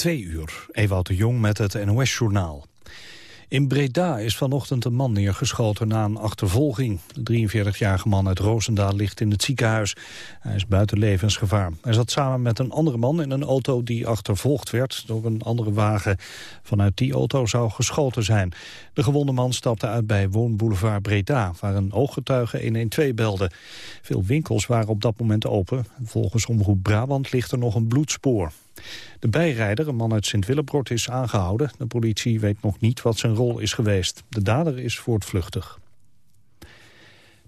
Twee uur, Ewout de Jong met het NOS-journaal. In Breda is vanochtend een man neergeschoten na een achtervolging. De 43-jarige man uit Roosendaal ligt in het ziekenhuis. Hij is buiten levensgevaar. Hij zat samen met een andere man in een auto die achtervolgd werd door een andere wagen. Vanuit die auto zou geschoten zijn. De gewonde man stapte uit bij woonboulevard Breda, waar een ooggetuige 112 belde. Veel winkels waren op dat moment open. Volgens Omroep Brabant ligt er nog een bloedspoor. De bijrijder, een man uit Sint-Willebrod, is aangehouden. De politie weet nog niet wat zijn rol is geweest. De dader is voortvluchtig.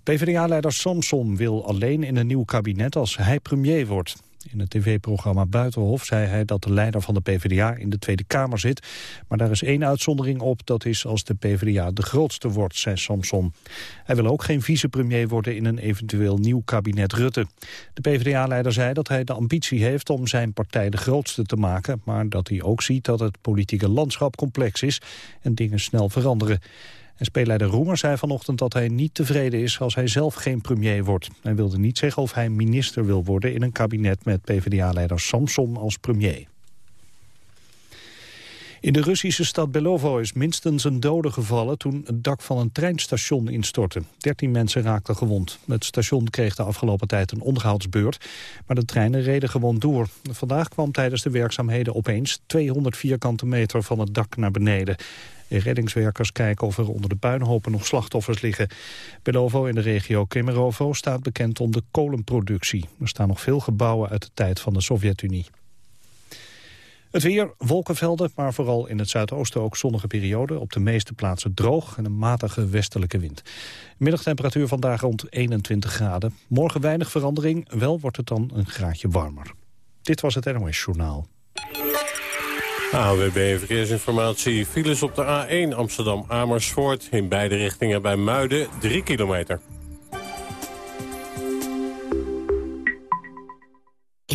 PvdA-leider Samson wil alleen in een nieuw kabinet als hij premier wordt. In het tv-programma Buitenhof zei hij dat de leider van de PvdA in de Tweede Kamer zit. Maar daar is één uitzondering op, dat is als de PvdA de grootste wordt, zei Samson. Hij wil ook geen vicepremier worden in een eventueel nieuw kabinet Rutte. De PvdA-leider zei dat hij de ambitie heeft om zijn partij de grootste te maken... maar dat hij ook ziet dat het politieke landschap complex is en dingen snel veranderen. En speelleider Roemer zei vanochtend dat hij niet tevreden is als hij zelf geen premier wordt. Hij wilde niet zeggen of hij minister wil worden in een kabinet met PvdA-leider Samson als premier. In de Russische stad Belovo is minstens een dode gevallen toen het dak van een treinstation instortte. Dertien mensen raakten gewond. Het station kreeg de afgelopen tijd een onderhoudsbeurt, maar de treinen reden gewoon door. Vandaag kwam tijdens de werkzaamheden opeens 200 vierkante meter van het dak naar beneden. Reddingswerkers kijken of er onder de puinhopen nog slachtoffers liggen. Belovo in de regio Kemerovo staat bekend om de kolenproductie. Er staan nog veel gebouwen uit de tijd van de Sovjet-Unie. Het weer, wolkenvelden, maar vooral in het zuidoosten ook zonnige periode. Op de meeste plaatsen droog en een matige westelijke wind. Middagtemperatuur vandaag rond 21 graden. Morgen weinig verandering, wel wordt het dan een graadje warmer. Dit was het NOS Journaal. AWB Verkeersinformatie. Files op de A1 Amsterdam-Amersfoort. In beide richtingen bij Muiden 3 kilometer.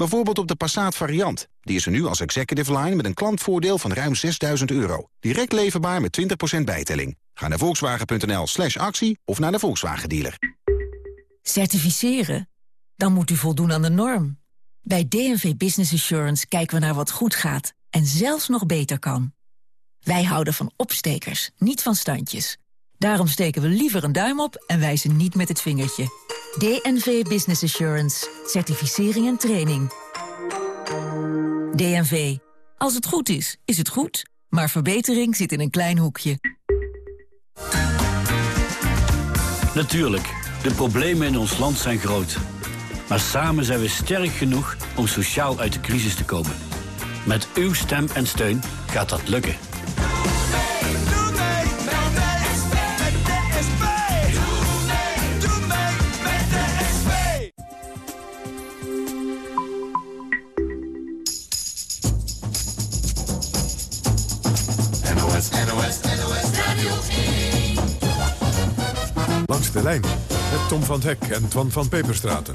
Bijvoorbeeld op de Passat variant. Die is er nu als executive line met een klantvoordeel van ruim 6000 euro. Direct leverbaar met 20% bijtelling. Ga naar volkswagen.nl slash actie of naar de Volkswagen dealer. Certificeren? Dan moet u voldoen aan de norm. Bij DNV Business Assurance kijken we naar wat goed gaat en zelfs nog beter kan. Wij houden van opstekers, niet van standjes. Daarom steken we liever een duim op en wijzen niet met het vingertje. DNV Business Assurance. Certificering en training. DNV. Als het goed is, is het goed. Maar verbetering zit in een klein hoekje. Natuurlijk, de problemen in ons land zijn groot. Maar samen zijn we sterk genoeg om sociaal uit de crisis te komen. Met uw stem en steun gaat dat lukken. De lijn met Tom van Hek en Twan van Peperstraten.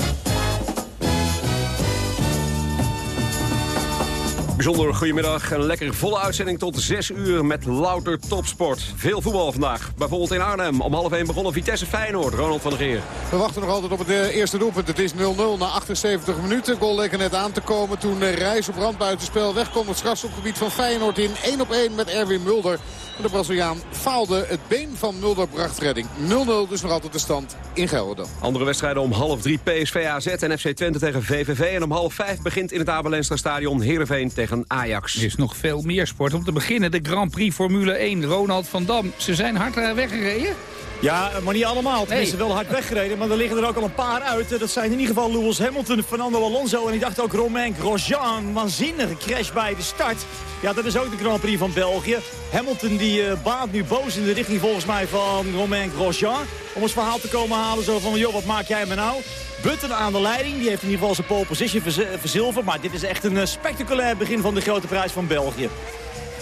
Bijzonder goedemiddag. Een lekker volle uitzending tot 6 uur met louter topsport. Veel voetbal vandaag. Bijvoorbeeld in Arnhem. Om half 1 begonnen Vitesse Feyenoord. Ronald van der Geer. We wachten nog altijd op het eh, eerste doelpunt. Het is 0-0 na 78 minuten. Goal leek er net aan te komen toen uh, Reis op rand buitenspel wegkomt. Het strafschopgebied van Feyenoord in 1 op 1 met Erwin Mulder. De Braziliaan faalde. Het been van Mulder bracht redding. 0-0 dus nog altijd de stand in Gelderland. Andere wedstrijden om half 3 PSV AZ en FC Twente tegen VVV. En om half 5 begint in het Abelenstra stadion Heerenveen tegen Ajax. Er is nog veel meer sport. Om te beginnen de Grand Prix Formule 1. Ronald van Dam. Ze zijn hard eh, weggereden. Ja, maar niet allemaal. Tenminste, wel hard weggereden. Maar er liggen er ook al een paar uit. Dat zijn in ieder geval Lewis Hamilton, Fernando Alonso en ik dacht ook Romain Grosjean. Waanzinnige crash bij de start. Ja, dat is ook de Grand Prix van België. Hamilton die uh, baat nu boos in de richting volgens mij van Romain Grosjean. Om het verhaal te komen halen zo van, joh, wat maak jij me nou? Button aan de leiding. Die heeft in ieder geval zijn pole position verzilverd. Maar dit is echt een uh, spectaculair begin van de grote prijs van België.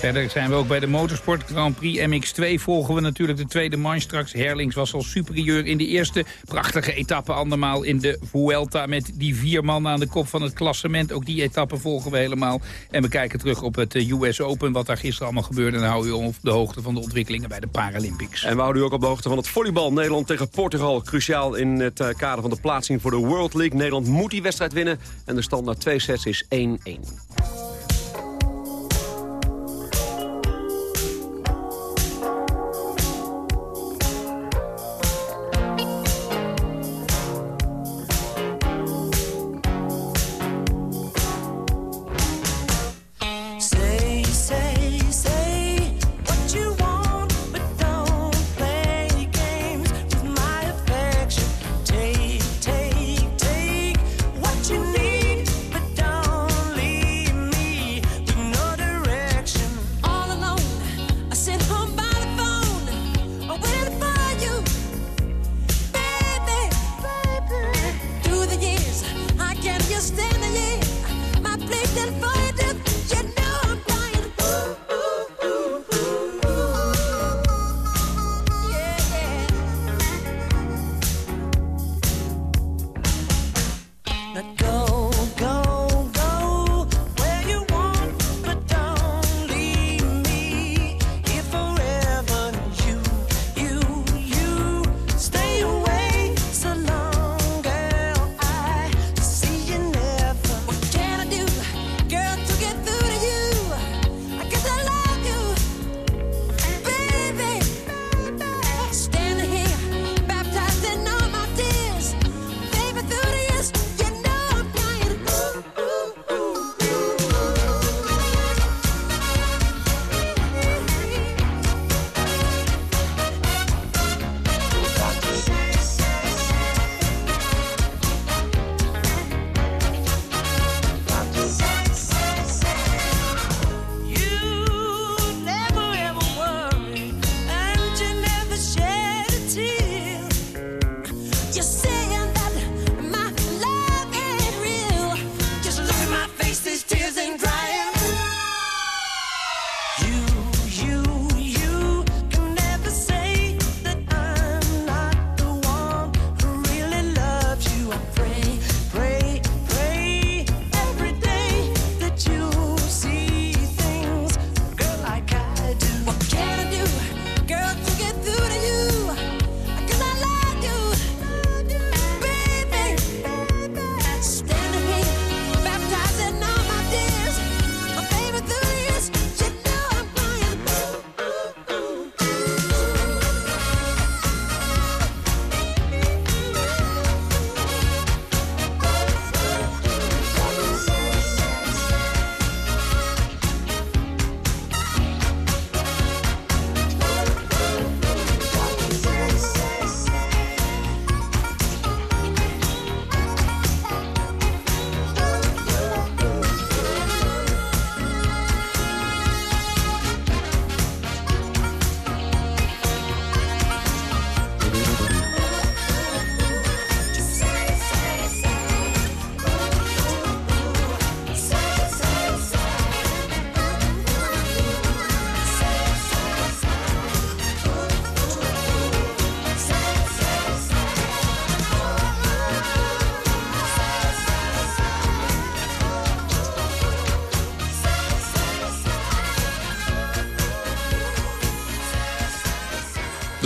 Verder zijn we ook bij de Motorsport Grand Prix MX2. Volgen we natuurlijk de tweede man straks. Herlings was al superieur in de eerste. Prachtige etappe andermaal in de Vuelta... met die vier mannen aan de kop van het klassement. Ook die etappe volgen we helemaal. En we kijken terug op het eh, US Open, wat daar gisteren allemaal gebeurde. En dan houden we op de hoogte van de ontwikkelingen bij de Paralympics. En we houden u ook op de hoogte van het volleybal. Nederland tegen Portugal. Cruciaal in het eh, kader van de plaatsing voor de World League. Nederland moet die wedstrijd winnen. En de stand na twee sets is 1-1.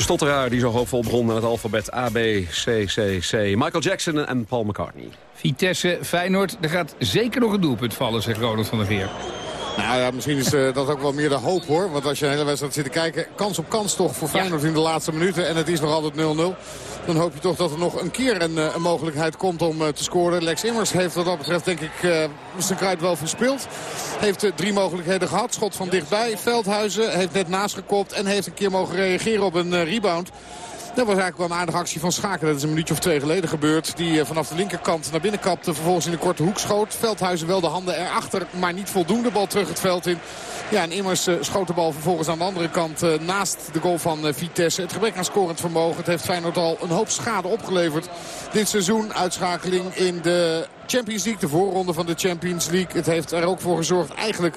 Stotteraar die zo hoopvol begon met het alfabet A, B, C, C, C. Michael Jackson en Paul McCartney. Vitesse, Feyenoord, er gaat zeker nog een doelpunt vallen, zegt Ronald van der Veer. Nou ja, misschien is eh, dat ook wel meer de hoop hoor. Want als je een hele wedstrijd zit te kijken, kans op kans toch voor Feyenoord in de laatste minuten. En het is nog altijd 0-0. Dan hoop je toch dat er nog een keer een, eh, een mogelijkheid komt om eh, te scoren. Lex Immers heeft wat dat betreft denk ik eh, zijn kruid wel verspeeld. Heeft drie mogelijkheden gehad. Schot van dichtbij. Veldhuizen heeft net naast gekopt en heeft een keer mogen reageren op een rebound. Dat was eigenlijk wel een aardige actie van Schaken. Dat is een minuutje of twee geleden gebeurd. Die eh, vanaf de linkerkant naar binnen kapte. Vervolgens in de korte hoek schoot. Veldhuizen wel de handen erachter. Maar niet voldoende. Bal terug het veld in. Ja, en Immers eh, schoot de bal vervolgens aan de andere kant eh, naast de goal van Vitesse. Het gebrek aan scorend vermogen. Het heeft Feyenoord al een hoop schade opgeleverd. Dit seizoen uitschakeling in de Champions League, de voorronde van de Champions League. Het heeft er ook voor gezorgd eigenlijk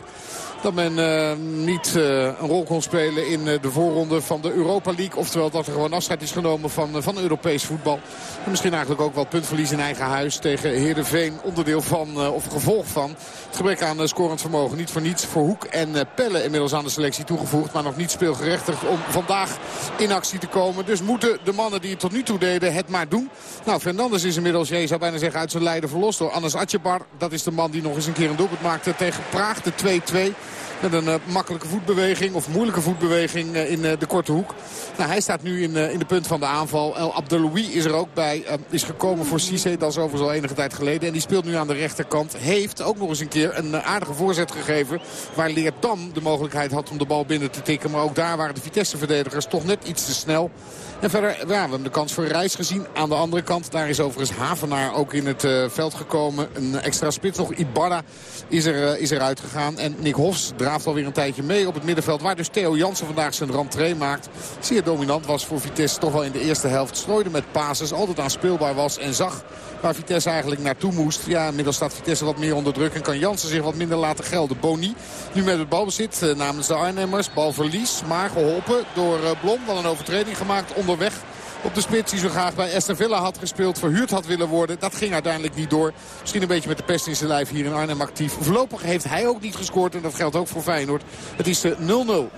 dat men eh, niet eh, een rol kon spelen in eh, de voorronde van de Europa League. Oftewel dat er gewoon afscheid is genomen van, van Europees voetbal. En misschien eigenlijk ook wel puntverlies in eigen huis tegen Heerenveen. Onderdeel van, of gevolg van het gebrek aan scorend vermogen. Niet voor niets voor Hoek en Pelle inmiddels aan de selectie toegevoegd. Maar nog niet speelgerechtigd om vandaag in actie te komen. Dus moeten de mannen die het tot nu toe deden het maar doen. Nou, Fernandes is inmiddels, je zou bijna zeggen, uit zijn lijden verlost door Anas Atjebar. Dat is de man die nog eens een keer een doelpunt maakte tegen Praag, de 2-2. Met een eh, makkelijke voetbeweging of moeilijke voetbeweging eh, in eh, de korte hoek. Nou, hij staat nu in, in de punt van de aanval. El Abdeloui is er ook bij. is gekomen voor Cisse. Dat is overigens al enige tijd geleden. En die speelt nu aan de rechterkant. Heeft ook nog eens een keer een aardige voorzet gegeven. Waar Leerdam de mogelijkheid had om de bal binnen te tikken. Maar ook daar waren de Vitesse-verdedigers toch net iets te snel. En verder, ja, we hebben de kans voor Reis gezien. Aan de andere kant, daar is overigens Havenaar ook in het eh, veld gekomen. Een extra spits nog. Ibarra is, er, eh, is eruit gegaan. En Nick Hofs draaft alweer een tijdje mee op het middenveld. Waar dus Theo Jansen vandaag zijn rentree maakt. Zeer dominant was voor Vitesse toch wel in de eerste helft. Strooide met pases, altijd aanspeelbaar was en zag waar Vitesse eigenlijk naartoe moest. Ja, inmiddels staat Vitesse wat meer onder druk en kan Jansen zich wat minder laten gelden. Boni nu met het balbezit eh, namens de Arnhemmers. Balverlies, maar geholpen door Blom. Wel een overtreding gemaakt onderweg op de spits die zo graag bij Aston Villa had gespeeld. Verhuurd had willen worden. Dat ging uiteindelijk niet door. Misschien een beetje met de pest in zijn lijf hier in Arnhem actief. Voorlopig heeft hij ook niet gescoord. En dat geldt ook voor Feyenoord. Het is eh, 0-0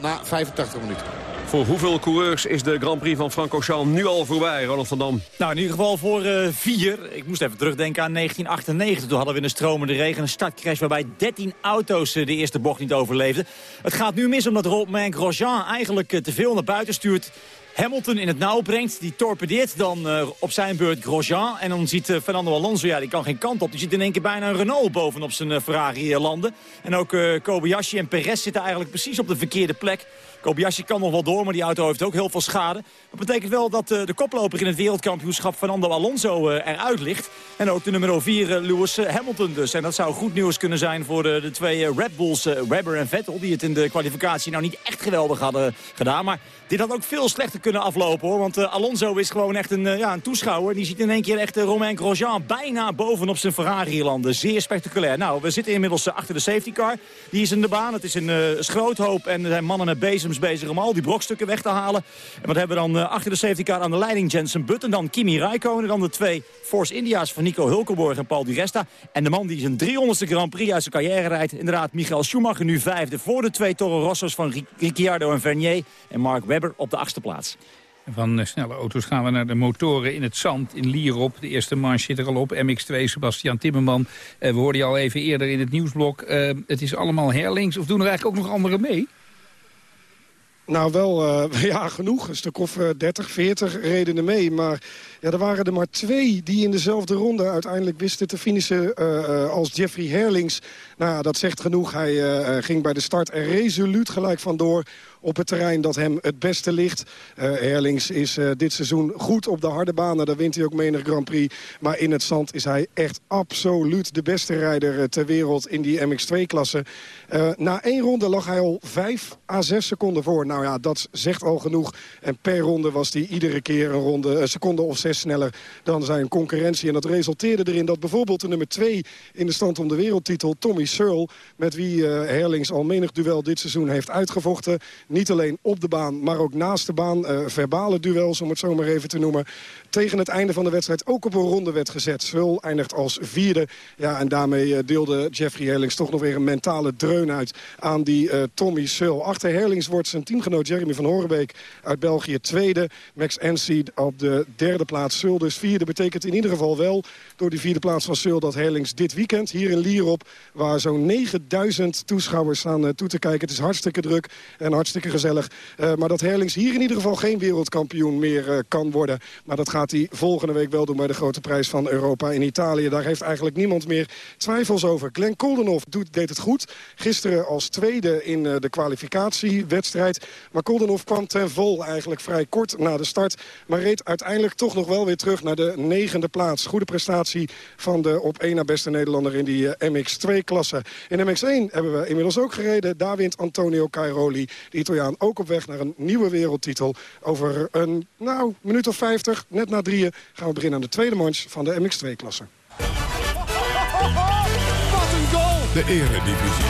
na 85 minuten. Voor hoeveel coureurs is de Grand Prix van Francorchamps nu al voorbij, Ronald van Dam? Nou, in ieder geval voor eh, vier. Ik moest even terugdenken aan 1998. Toen hadden we in de stromende regen een startcrash... waarbij 13 auto's eh, de eerste bocht niet overleefden. Het gaat nu mis omdat Romain Grosjean eigenlijk te veel naar buiten stuurt. Hamilton in het nauw brengt. Die torpedeert dan eh, op zijn beurt Grosjean. En dan ziet eh, Fernando Alonso, ja, die kan geen kant op. Die ziet in één keer bijna een Renault bovenop zijn eh, Ferrari landen. En ook Kobayashi en Perez zitten eigenlijk precies op de verkeerde plek. Kobayashi kan nog wel door, maar die auto heeft ook heel veel schade. Dat betekent wel dat de koploper in het wereldkampioenschap Fernando Alonso eruit ligt. En ook de nummer 4 Lewis Hamilton dus. En dat zou goed nieuws kunnen zijn voor de, de twee Red Bulls, Webber en Vettel... die het in de kwalificatie nou niet echt geweldig hadden gedaan. Maar dit had ook veel slechter kunnen aflopen hoor. Want eh, Alonso is gewoon echt een, eh, ja, een toeschouwer. Die ziet in één keer echt uh, Romain Grosjean bijna bovenop zijn Ferrari landen. Zeer spectaculair. Nou, we zitten inmiddels eh, achter de safety car. Die is in de baan. Het is een eh, schroothoop. En er zijn mannen met bezems bezig om al die brokstukken weg te halen. En wat hebben we dan eh, achter de safety car aan de leiding? Jensen Button, dan Kimi Räikkönen. Dan de twee Force India's van Nico Hulkenborg en Paul Di Resta. En de man die zijn 300ste Grand Prix uit zijn carrière rijdt. Inderdaad, Michael Schumacher nu vijfde. Voor de twee Toro Rosso's van Ri- Ricciardo en Vernier. En Mark Webber op de achtste plaats. Van eh, snelle auto's gaan we naar de motoren in het zand in Lierop. De eerste manche zit er al op. MX2, Sebastian Timmerman. Eh, we hoorden je al even eerder in het nieuwsblok. Eh, het is allemaal herlings. Of doen er eigenlijk ook nog anderen mee? Nou, wel eh, ja, genoeg. Een stuk of eh, 30, 40 reden er mee. Maar ja, er waren er maar twee die in dezelfde ronde uiteindelijk wisten te finishen eh, eh, als Jeffrey Herlings. Nou dat zegt genoeg. Hij ging bij de start er resoluut gelijk vandoor op het terrein dat hem het beste ligt. Herlings is dit seizoen goed op de harde banen. Daar wint hij ook menig Grand Prix. Maar in het zand is hij echt absoluut de beste rijder ter wereld in die MX2-klasse. Eh, na één ronde lag hij al 5 à 6 seconden voor. Nou ja, dat zegt al genoeg. En per ronde was hij iedere keer een ronde, een seconde of zes sneller dan zijn concurrentie. En dat resulteerde erin dat bijvoorbeeld de nummer 2 in de stand om de wereldtitel, Tommy Searle, met wie eh, Herlings al menig duel dit seizoen heeft uitgevochten. Niet alleen op de baan, maar ook naast de baan. eh, verbale duels, om het zo maar even te noemen. Tegen het einde van de wedstrijd ook op een ronde werd gezet. Searle eindigt als vierde. Ja, en daarmee eh, deelde Jeffrey Herlings toch nog weer een mentale dreun uit aan die Tommy Searle. Achter Herlings wordt zijn teamgenoot Jeremy van Horenbeek uit België tweede. Max Enseed op de derde plaats. Searle dus vierde. Betekent in ieder geval wel door die vierde plaats van Searle dat Herlings dit weekend hier in Lierop... waar zo'n 9000 toeschouwers staan eh, toe te kijken. Het is hartstikke druk en hartstikke gezellig. Eh, maar dat Herlings hier in ieder geval geen wereldkampioen meer eh, kan worden. Maar dat gaat hij volgende week wel doen bij de grote prijs van Europa in Italië. Daar heeft eigenlijk niemand meer twijfels over. Glenn Koldenhoff deed het goed. Gisteren als tweede in de kwalificatiewedstrijd. Maar Koldenhoff kwam ten vol eigenlijk vrij kort na de start. Maar reed uiteindelijk toch nog wel weer terug naar de negende plaats. Goede prestatie van de op één na beste Nederlander in die eh, MX2-klasse. In MX1 hebben we inmiddels ook gereden. Daar wint Antonio Cairoli, de Italiaan, ook op weg naar een nieuwe wereldtitel. Over een nou, minuut of 50, net na drieën, gaan we beginnen aan de tweede manche van de MX2-klasse. de eredivisie.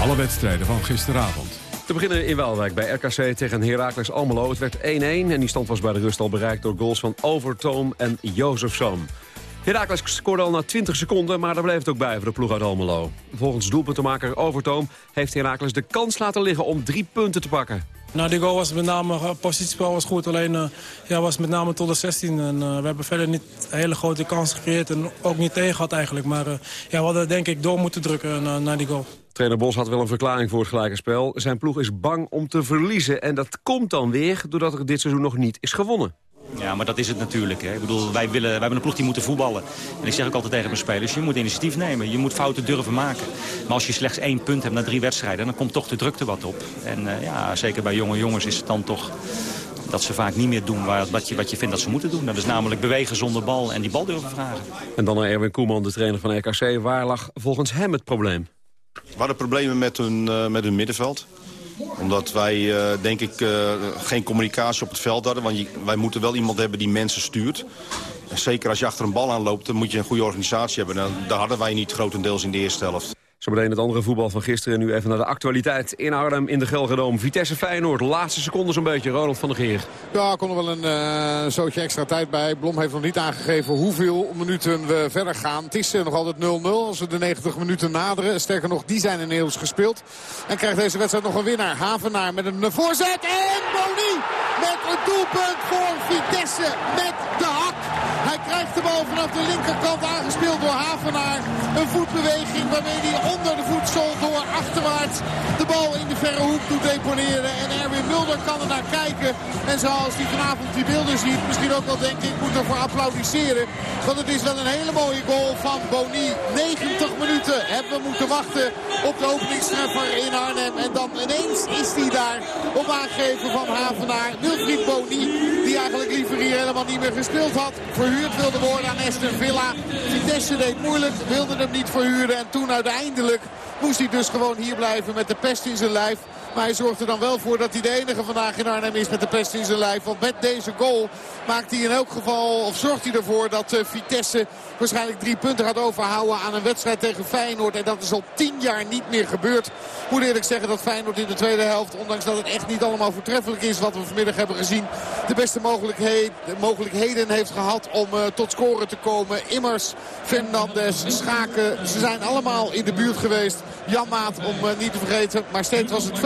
Alle wedstrijden van gisteravond. Te beginnen in Waalwijk bij RKC tegen Heracles Almelo. Het werd 1-1 en die stand was bij de rust al bereikt door goals van Overtoom en Jozefzoon. Heracles scoorde al na 20 seconden, maar daar bleef het ook bij voor de ploeg uit Almelo. Volgens doelpuntenmaker Overtoom heeft Heracles de kans laten liggen om drie punten te pakken. Nou, die goal was met name, uh, positiespel was goed. Alleen uh, ja, was met name tot de 16. En uh, we hebben verder niet hele grote kans gecreëerd. En ook niet tegen gehad eigenlijk. Maar ja, we hadden denk ik door moeten drukken naar die goal. Trainer Bos had wel een verklaring voor het gelijke spel. Zijn ploeg is bang om te verliezen. En dat komt dan weer doordat er dit seizoen nog niet is gewonnen. Ja, maar dat is het natuurlijk. Hè. Ik bedoel, wij, willen, wij hebben een ploeg die moet voetballen. En ik zeg ook altijd tegen mijn spelers, je moet initiatief nemen. Je moet fouten durven maken. Maar als je slechts één punt hebt na drie wedstrijden... dan komt toch de drukte wat op. En uh, ja, zeker bij jonge jongens is het dan toch dat ze vaak niet meer doen wat je, wat je vindt dat ze moeten doen. Dat is namelijk bewegen zonder bal en die bal durven vragen. En dan naar Erwin Koeman, de trainer van RKC. Waar lag volgens hem het probleem? We hadden problemen met hun, uh, met hun middenveld omdat wij, uh, denk ik, uh, geen communicatie op het veld hadden. Want wij moeten wel iemand hebben die mensen stuurt. En zeker als je achter een bal aanloopt, dan moet je een goede organisatie hebben. En daar hadden wij niet grotendeels in de eerste helft. Zometeen het andere voetbal van gisteren. Nu even naar de actualiteit in Arnhem in de Gelredome. Vitesse Feyenoord, laatste seconde zo'n beetje. Ronald van der Geer. Ja, kon er wel een uh, zootje extra tijd bij. Blom heeft nog niet aangegeven hoeveel minuten we verder gaan. Het is uh, nog altijd 0-0 als we de 90 minuten naderen. Sterker nog, die zijn inmiddels gespeeld. En krijgt deze wedstrijd nog een winnaar. Havenaar met een voorzet. En Boni met een doelpunt voor Vitesse met de hak. Hij krijgt de bal vanaf de linkerkant aangespeeld door Havenaar. Een voetbeweging waarmee hij onder de voedsel door achterwaarts de bal in de verre hoek doet deponeren. En Erwin Mulder kan er naar kijken. En zoals hij vanavond die beelden ziet, misschien ook wel denk ik, moet ervoor applaudisseren. Want het is wel een hele mooie goal van Boni. 90 minuten moeten wachten op de openingstreffer in Arnhem. En dan ineens is hij daar op aangeven van Havenaar. Wilfried Boni, die eigenlijk liever hier helemaal niet meer gespeeld had. Verhuurd wilde worden aan Aston Villa. Vitesse deed moeilijk, wilde hem niet verhuren. En toen uiteindelijk moest hij dus gewoon hier blijven met de pest in zijn lijf. Maar hij zorgt er dan wel voor dat hij de enige vandaag in Arnhem is met de pest in zijn lijf. Want met deze goal maakt hij in elk geval, of zorgt hij ervoor dat uh, Vitesse waarschijnlijk drie punten gaat overhouden aan een wedstrijd tegen Feyenoord. En dat is al tien jaar niet meer gebeurd. Moet eerlijk zeggen dat Feyenoord in de tweede helft, ondanks dat het echt niet allemaal voortreffelijk is wat we vanmiddag hebben gezien, de beste mogelijkheden, mogelijkheden heeft gehad om uh, tot scoren te komen. Immers, Fernandes, Schaken, ze zijn allemaal in de buurt geweest. Janmaat om uh, niet te vergeten, maar steeds was het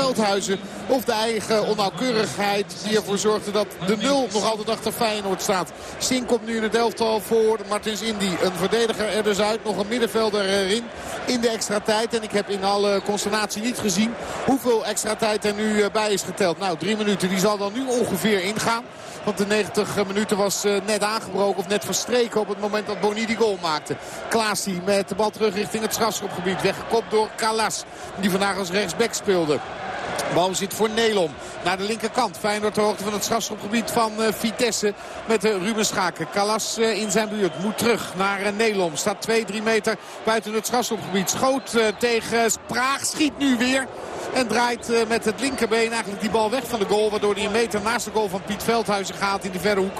Of de eigen onnauwkeurigheid die ervoor zorgde dat de nul nog altijd achter Feyenoord staat. Sink komt nu in het elftal voor Martins Indy. Een verdediger er dus uit, nog een middenvelder erin in de extra tijd. En ik heb in alle consternatie niet gezien hoeveel extra tijd er nu bij is geteld. Nou, drie minuten, die zal dan nu ongeveer ingaan. Want de 90 minuten was uh, net aangebroken of net verstreken op het moment dat Boni die goal maakte. Klaasie met de bal terug richting het strafschopgebied. Weggekopt door Kalas, die vandaag als rechtsback speelde. Bal zit voor Nelom naar de linkerkant. Feyenoord ter hoogte van het strafschopgebied van uh, Vitesse met uh, Ruben Schaken. Kalas uh, in zijn buurt moet terug naar Nelom. Staat 2-3 meter buiten het strafschopgebied. Schoot tegen Praag. Schiet nu weer. En draait met het linkerbeen eigenlijk die bal weg van de goal. Waardoor hij een meter naast de goal van Piet Veldhuizen gaat in de verre hoek.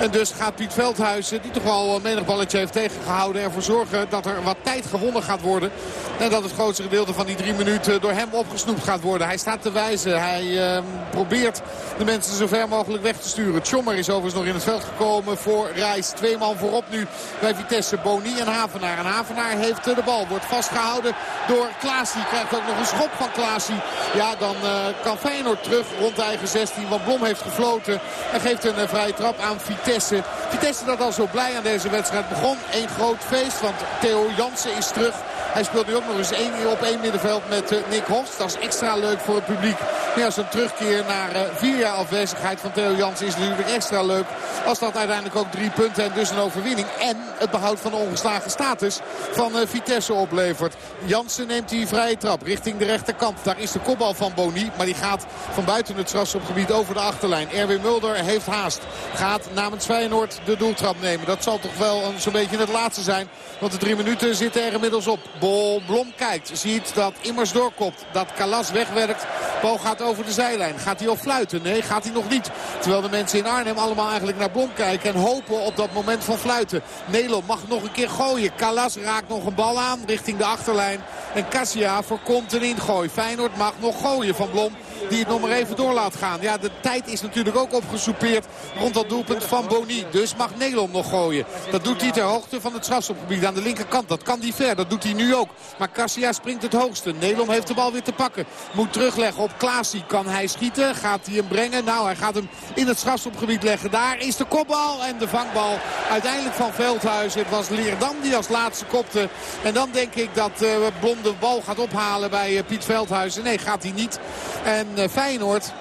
En dus gaat Piet Veldhuizen, die toch wel een menig balletje heeft tegengehouden... ervoor zorgen dat er wat tijd gewonnen gaat worden. En dat het grootste gedeelte van die drie minuten door hem opgesnoept gaat worden. Staat te wijzen. Hij uh, probeert de mensen zo ver mogelijk weg te sturen. Tjommer is overigens nog in het veld gekomen voor Reis. Twee man voorop nu bij Vitesse. Boni en Havenaar. En Havenaar heeft de bal. Wordt vastgehouden door Klaasie. Krijgt ook nog een schop van Klaasie. Ja, dan uh, kan Feyenoord terug rond de eigen 16. Want Blom heeft gefloten. En geeft een uh, vrije trap aan Vitesse. Vitesse dat al zo blij aan deze wedstrijd begon. Eén groot feest. Want Theo Jansen is terug. Hij speelt nu ook nog eens één, op één middenveld met uh, Nick Hofs. Dat is extra leuk voor het publiek. Ja, zo'n terugkeer naar uh, vier jaar afwezigheid van Theo Jansen is natuurlijk extra leuk. Als dat uiteindelijk ook drie punten en dus een overwinning. En het behoud van de ongeslagen status van uh, Vitesse oplevert. Jansen neemt die vrije trap richting de rechterkant. Daar is de kopbal van Boni. Maar die gaat van buiten het strafschopgebied over de achterlijn. Erwin Mulder heeft haast. Gaat namens Feyenoord de doeltrap nemen. Dat zal toch wel zo'n beetje het laatste zijn. Want de drie minuten zitten er inmiddels op. Bol Blom kijkt. Ziet dat Immers doorkomt. Dat Kalas wegwerkt. Bal gaat over de zijlijn. Gaat hij al fluiten? Nee, gaat hij nog niet. Terwijl de mensen in Arnhem allemaal eigenlijk naar Blom kijken. En hopen op dat moment van fluiten. Nederland mag nog een keer gooien. Kalas raakt nog een bal aan richting de achterlijn. En Cassia voorkomt een ingooi. Feyenoord mag nog gooien van Blom die het nog maar even door laat gaan. Ja, de tijd is natuurlijk ook opgesoupeerd rond dat doelpunt van Boni. Dus mag Nederland nog gooien. Dat doet hij ter hoogte van het strafschopgebied aan de linkerkant. Dat kan hij ver, dat doet hij nu ook. Maar Cassia springt het hoogste. Nederland heeft de bal weer te pakken. Moet terugleggen op Klaasie. Kan hij schieten? Gaat hij hem brengen? Nou, hij gaat hem in het strafschopgebied leggen. Daar is de kopbal en de vangbal uiteindelijk van Veldhuizen. Het was Leerdam die als laatste kopte. En dan denk ik dat uh, Blom de bal gaat ophalen bij uh, Piet Veldhuizen. Nee, gaat hij niet. En uh, Feyenoord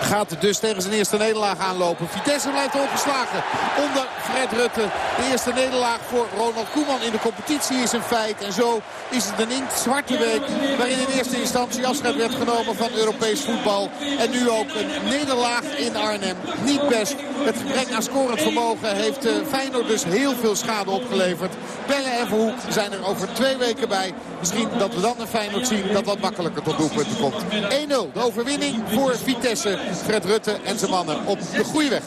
gaat dus tegen zijn eerste nederlaag aanlopen. Vitesse blijft ongeslagen onder Fred Rutte. De eerste nederlaag voor Ronald Koeman in de competitie is een feit. En zo is het een zwarte week waarin in eerste instantie afscheid werd genomen van Europees voetbal. En nu ook een nederlaag in Arnhem. Niet best. Het gebrek aan scorend vermogen heeft uh, Feyenoord dus heel veel schade opgeleverd. Pelle en Verhoek zijn er over twee weken bij. Misschien dat we dan een Feyenoord zien dat wat makkelijker tot doelpunten komt. 1-0 de overwinning voor Vitesse. Fred Rutte en zijn mannen op de goede weg.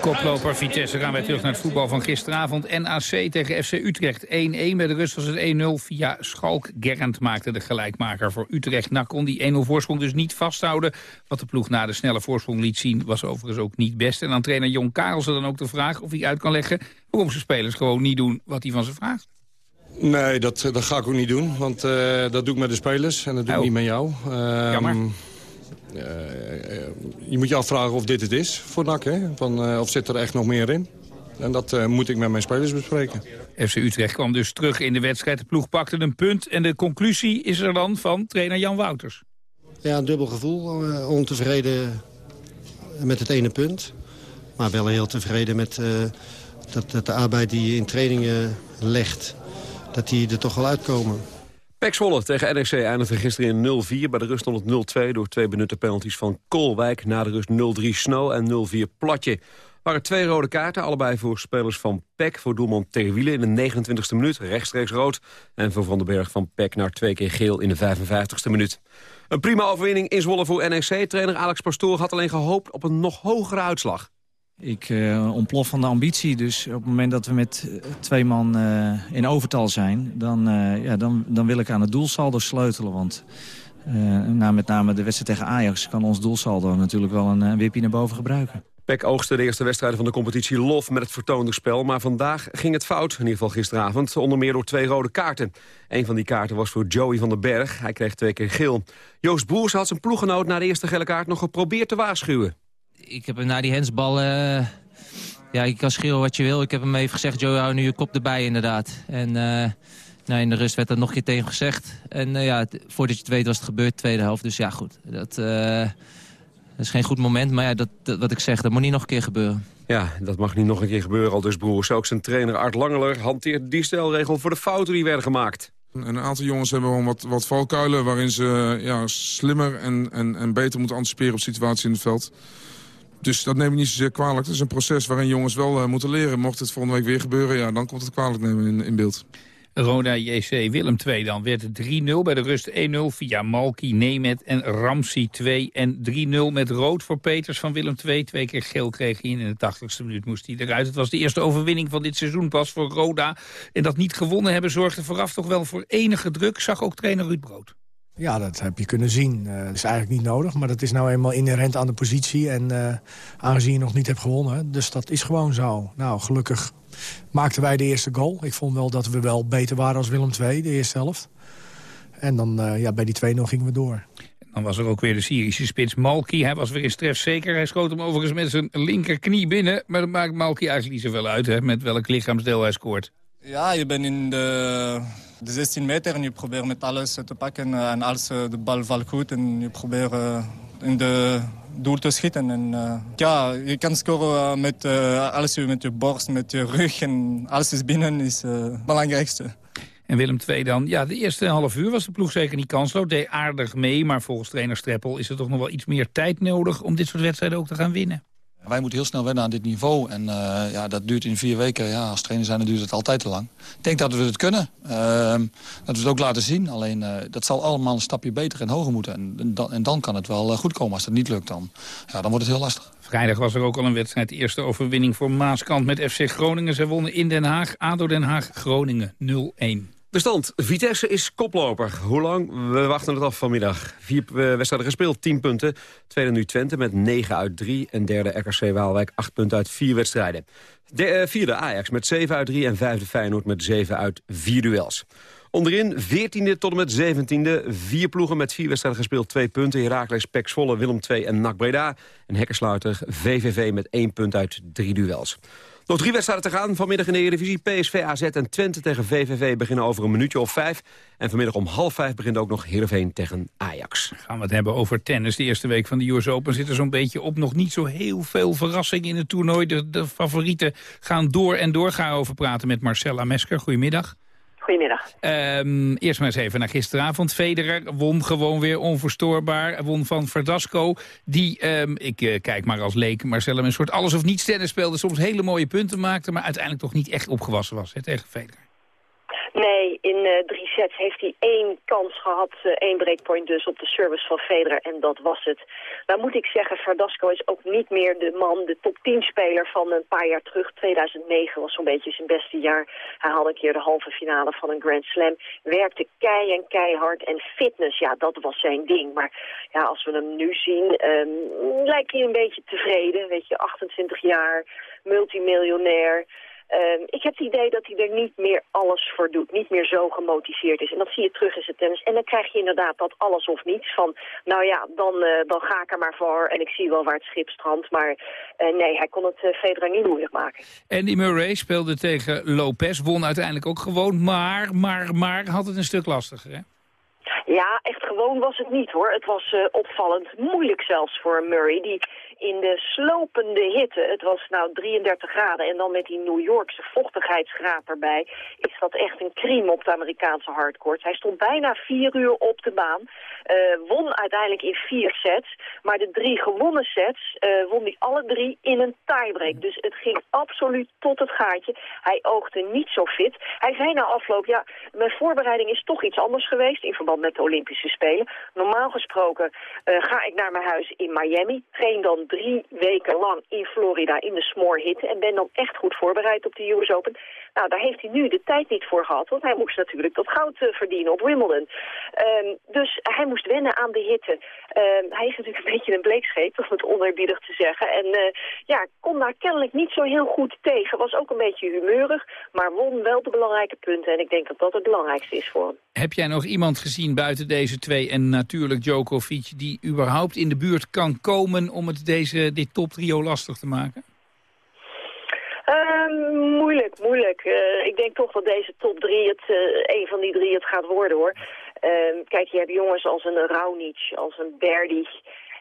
Koploper Vitesse gaan wij terug naar het voetbal van gisteravond. NAC tegen FC Utrecht 1-1. Bij de rust was het 1-0 via Schalk. Gerrand maakte de gelijkmaker voor Utrecht. Nou kon die 1-0 voorsprong dus niet vasthouden. Wat de ploeg na de snelle voorsprong liet zien was overigens ook niet best. En dan trainer Jon Karelsen dan ook de vraag of hij uit kan leggen... waarom zijn spelers gewoon niet doen wat hij van ze vraagt. Nee, dat, dat ga ik ook niet doen. Want uh, dat doe ik met de spelers en dat doe ik Oh. niet met jou. Uh, Jammer. Uh, je moet je afvragen of dit het is voor NAC. Hè? Van, uh, of zit er echt nog meer in? En dat uh, moet ik met mijn spelers bespreken. FC Utrecht kwam dus terug in de wedstrijd. De ploeg pakte een punt. En de conclusie is er dan van trainer Jan Wouters. Ja, een dubbel gevoel. Uh, ontevreden met het ene punt. Maar wel heel tevreden met uh, dat, dat de arbeid die je in trainingen legt... dat die er toch wel uitkomen. Pek Zwolle tegen NEC eindigde gisteren in 0-4. Bij de rust stond het 0-2 door twee benutte penalties van Koolwijk. Na de rust 0-3 Snow en 0-4 Platje. waren twee rode kaarten, allebei voor spelers van PEC... voor doelman Terwiele in de 29e minuut, rechtstreeks rood... en voor Van den Berg van PEC naar twee keer geel in de 55e minuut. Een prima overwinning in Zwolle voor NEC. Trainer Alex Pastoor had alleen gehoopt op een nog hogere uitslag. Ik uh, ontplof van de ambitie. Dus op het moment dat we met uh, twee man uh, in overtal zijn... Dan, ja, dan, dan wil ik aan het doelsaldo sleutelen. Want na met name de wedstrijd tegen Ajax... kan ons doelsaldo natuurlijk wel een wipje naar boven gebruiken. PEC oogste de eerste wedstrijden van de competitie lof met het vertoonde spel. Maar vandaag ging het fout, in ieder geval gisteravond. Onder meer door twee rode kaarten. Een van die kaarten was voor Joey van den Berg. Hij kreeg twee keer geel. Joost Boers had zijn ploeggenoot na de eerste gele kaart nog geprobeerd te waarschuwen ik heb hem na die hensbal... Uh, ja, je kan schreeuwen wat je wil. Ik heb hem even gezegd, Joe, hou nu je kop erbij inderdaad. En uh, nou, in de rust werd dat nog een keer tegen gezegd. En uh, ja, voordat je het weet was het gebeurd, tweede helft. Dus ja, goed. Dat, dat is geen goed moment. Maar ja, dat, dat, wat ik zeg, dat moet niet nog een keer gebeuren. Ja, dat mag niet nog een keer gebeuren, al dus broers. Ook zijn trainer Art Langeler hanteert die stelregel voor de fouten die werden gemaakt. Een aantal jongens hebben gewoon wat, wat valkuilen... waarin ze ja, slimmer en, en, en beter moeten anticiperen op situaties in het veld. Dus dat neem ik niet zozeer kwalijk. Het is een proces waarin jongens wel uh, moeten leren. Mocht het volgende week weer gebeuren, ja, dan komt het kwalijk nemen in, beeld. Roda JC Willem 2 dan werd het 3-0 bij de rust 1-0 via Malki, Nemet en Ramsey 2 en 3-0 met rood voor Peters van Willem 2. Twee keer geel kreeg hij in de 80ste minuut moest hij eruit. Het was de eerste overwinning van dit seizoen pas voor Roda. En dat niet gewonnen hebben zorgde vooraf toch wel voor enige druk, zag ook trainer Ruud Brood. Ja, dat heb je kunnen zien. Uh, dat is eigenlijk niet nodig, maar dat is nou eenmaal inherent aan de positie. En uh, aangezien je nog niet hebt gewonnen, dus dat is gewoon zo. Nou, gelukkig maakten wij de eerste goal. Ik vond wel dat we wel beter waren als Willem II, de eerste helft. En dan uh, ja, bij die 2-0 gingen we door. Dan was er ook weer de Syrische spits Malki. Hij was weer eens trefzeker. Hij schoot hem overigens met zijn linkerknie binnen. Maar dat maakt Malki eigenlijk niet zoveel uit, hè, met welk lichaamsdeel hij scoort. Ja, je bent in de, de 16 meter en je probeert met alles te pakken. En als de bal valt goed en je probeert in de doel te schieten. En, ja, je kan scoren met alles met je borst, met je rug. En alles is binnen is het belangrijkste. En Willem II dan, ja, de eerste half uur was de ploeg zeker niet kansloos. Deed aardig mee, maar volgens trainer Streppel is er toch nog wel iets meer tijd nodig... om dit soort wedstrijden ook te gaan winnen. Wij moeten heel snel wennen aan dit niveau. En eh, ja, dat duurt in vier weken. Ja, als trainer zijn duurt het altijd te lang. Ik denk dat we het kunnen. Ehm, dat we het ook laten zien. Alleen eh, dat zal allemaal een stapje beter en hoger moeten. En, en, dan, en dan kan het wel eh, goed komen. Als dat niet lukt, dan, ja, dan wordt het heel lastig. Vrijdag was er ook al een wedstrijd. De eerste overwinning voor Maaskant met FC Groningen. Ze wonnen in Den Haag. ADO Den Haag Groningen 0-1. De stand. Vitesse is koploper. Hoe lang? We wachten het af vanmiddag. Vier eh, wedstrijden gespeeld, 10 punten. Tweede nu Twente met 9 uit 3. En derde RKC Waalwijk 8 punten uit 4 wedstrijden. De, eh, vierde Ajax met 7 uit 3. En vijfde Feyenoord met 7 uit 4 duels. Onderin 14e tot en met 17e. Vier ploegen met vier wedstrijden gespeeld. Twee punten. Heracles, Pek Zwolle, Willem II en NAC Breda. En hekkersluiter VVV met één punt uit drie duels. Nog drie wedstrijden te gaan vanmiddag in de Eredivisie. PSV, AZ en Twente tegen VVV beginnen over een minuutje of vijf. En vanmiddag om half vijf begint ook nog Heerenveen tegen Ajax. Gaan we het hebben over tennis. De eerste week van de US Open zit er zo'n beetje op. Nog niet zo heel veel verrassing in het toernooi. De, de favorieten gaan door en door. Gaan over praten met Marcella Mesker. Goedemiddag. Goedemiddag. Ehm, eerst maar eens even naar gisteravond. Federer won gewoon weer onverstoorbaar. Won van Verdasco. Die, ehm, ik eh, kijk maar als leek, Marcella een soort alles of niets tennis speelde. Soms hele mooie punten maakte, maar uiteindelijk toch niet echt opgewassen was hè, tegen Federer. Nee, in eh, drie sets heeft hij één kans gehad, eh, één breakpoint dus op de service van Federer en dat was het. Nou moet ik zeggen, Verdasco is ook niet meer de man, de top 10 speler van een paar jaar terug. 2009 was zo'n beetje zijn beste jaar. Hij had een keer de halve finale van een Grand Slam. Werkte kei en keihard en fitness, ja dat was zijn ding. Maar ja, als we hem nu zien, ehm, lijkt hij een beetje tevreden. Weet je, 28 jaar, multimiljonair. Ehm, ik heb het idee dat hij er niet meer alles voor doet. Niet meer zo gemotiveerd is. En dat zie je terug in zijn tennis. En dan krijg je inderdaad dat alles of niets van... nou ja, dan, eh, dan ga ik er maar voor en ik zie wel waar het schip strandt. Maar eh, nee, hij kon het uh, Federer niet moeilijk maken. Andy Murray speelde tegen Lopez. Won uiteindelijk ook gewoon. Maar, maar, maar had het een stuk lastiger, hè? Ja, echt gewoon was het niet hoor. Het was uh, opvallend moeilijk zelfs voor Murray. Die in de slopende hitte, het was nou 33 graden... en dan met die New Yorkse vochtigheidsgraad erbij... is dat echt een crime op de Amerikaanse hardcourt. Hij stond bijna vier uur op de baan. Uh, won uiteindelijk in vier sets. Maar de drie gewonnen sets uh, won hij alle drie in een tiebreak. Dus het ging absoluut tot het gaatje. Hij oogde niet zo fit. Hij zei na afloop, ja, mijn voorbereiding is toch iets anders geweest... in verband met de Olympische Spelen. Normaal gesproken uh, ga ik naar mijn huis in Miami. Train dan drie weken lang in Florida in de smoorhitte... en ben dan echt goed voorbereid op de US Open. Nou, daar heeft hij nu de tijd niet voor gehad... want hij moest natuurlijk dat goud uh, verdienen op Wimbledon. Um, dus hij moest wennen aan de hitte. Um, hij is natuurlijk een beetje een bleekscheet, om het onerbiedig te zeggen. En uh, ja, kon daar kennelijk niet zo heel goed tegen. Was ook een beetje humeurig, maar won wel de belangrijke punten. En ik denk dat dat het belangrijkste is voor hem. Heb jij nog iemand gezien buiten deze twee en natuurlijk Djokovic... die überhaupt in de buurt kan komen om het deze, dit toptrio lastig te maken? Um, moeilijk, moeilijk. Uh, ik denk toch dat deze top drie het, uh, een van die drie het gaat worden hoor. Uh, kijk, je hebt jongens als een Raonic, als een Berdy.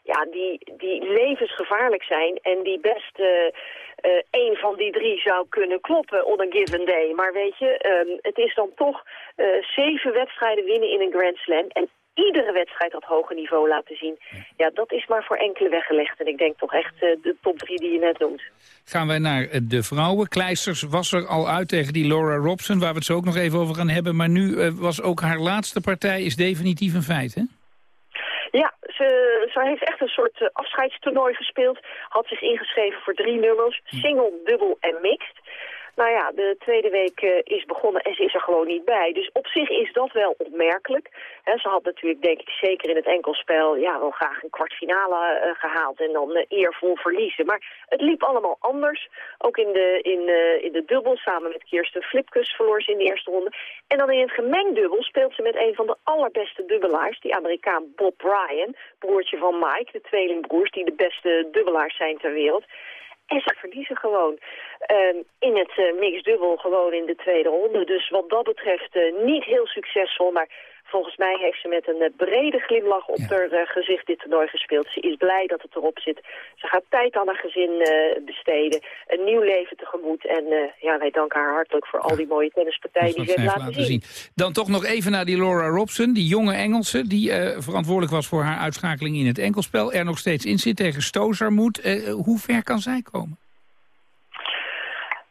Ja, die, die levensgevaarlijk zijn en die best een van die drie zou kunnen kloppen on a given day. Maar weet je, um, het is dan toch zeven wedstrijden winnen in een Grand Slam. En iedere wedstrijd dat hoge niveau laten zien. Ja, dat is maar voor enkele weggelegd. En ik denk toch echt uh, de top drie die je net noemt. Gaan wij naar de vrouwen. Kleisters was er al uit tegen die Laura Robson, waar we het zo ook nog even over gaan hebben. Maar nu uh, was ook haar laatste partij is definitief een feit, hè? Ja, ze, ze heeft echt een soort uh, afscheidstoernooi gespeeld. Had zich ingeschreven voor drie nummers. Single, dubbel en mixed. Nou ja, de tweede week uh, is begonnen en ze is er gewoon niet bij. Dus op zich is dat wel opmerkelijk. Ze had natuurlijk, denk ik, zeker in het enkelspel... ja, wel graag een kwartfinale uh, gehaald en dan uh, eervol verliezen. Maar het liep allemaal anders. Ook in de, in, in de dubbel, samen met Kirsten Flipkus, verloor ze in de eerste ronde. En dan in het gemengd dubbel speelt ze met een van de allerbeste dubbelaars... die Amerikaan Bob Bryan, broertje van Mike, de tweelingbroers... die de beste dubbelaars zijn ter wereld... En ze verliezen gewoon um, in het uh, mixdubbel gewoon in de tweede ronde. Dus wat dat betreft uh, niet heel succesvol. Maar Volgens mij heeft ze met een eh, brede glimlach op haar eh, gezicht dit toernooi gespeeld. Ze is blij dat het erop zit. Ze gaat tijd aan haar gezin eh, besteden. Een nieuw leven tegemoet. En ja, wij danken haar hartelijk voor al die mooie tennispartijen die ze heeft heeft laten, zien. Dan toch nog even naar die Laura Robson, die jonge Engelse... die verantwoordelijk was voor haar uitschakeling in het enkelspel... er nog steeds in zit tegen Stozer moet. Eh, hoe ver kan zij komen?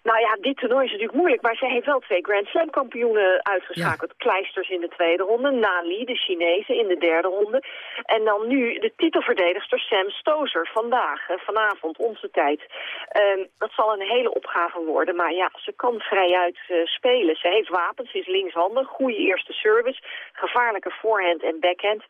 Nou ja, dit toernooi is natuurlijk moeilijk, maar zij heeft wel twee Grand Slam kampioenen uitgeschakeld. Kleisters in de tweede ronde, Nali, de Chinese, in de derde ronde. En dan nu de titelverdedigster Sam Stozer, vandaag, vanavond, onze tijd. Ehm, dat zal een hele opgave worden, maar ja, ze kan vrijuit eh, spelen. Ze heeft wapens, ze is linkshandig, goede eerste service, gevaarlijke voorhand en backhand.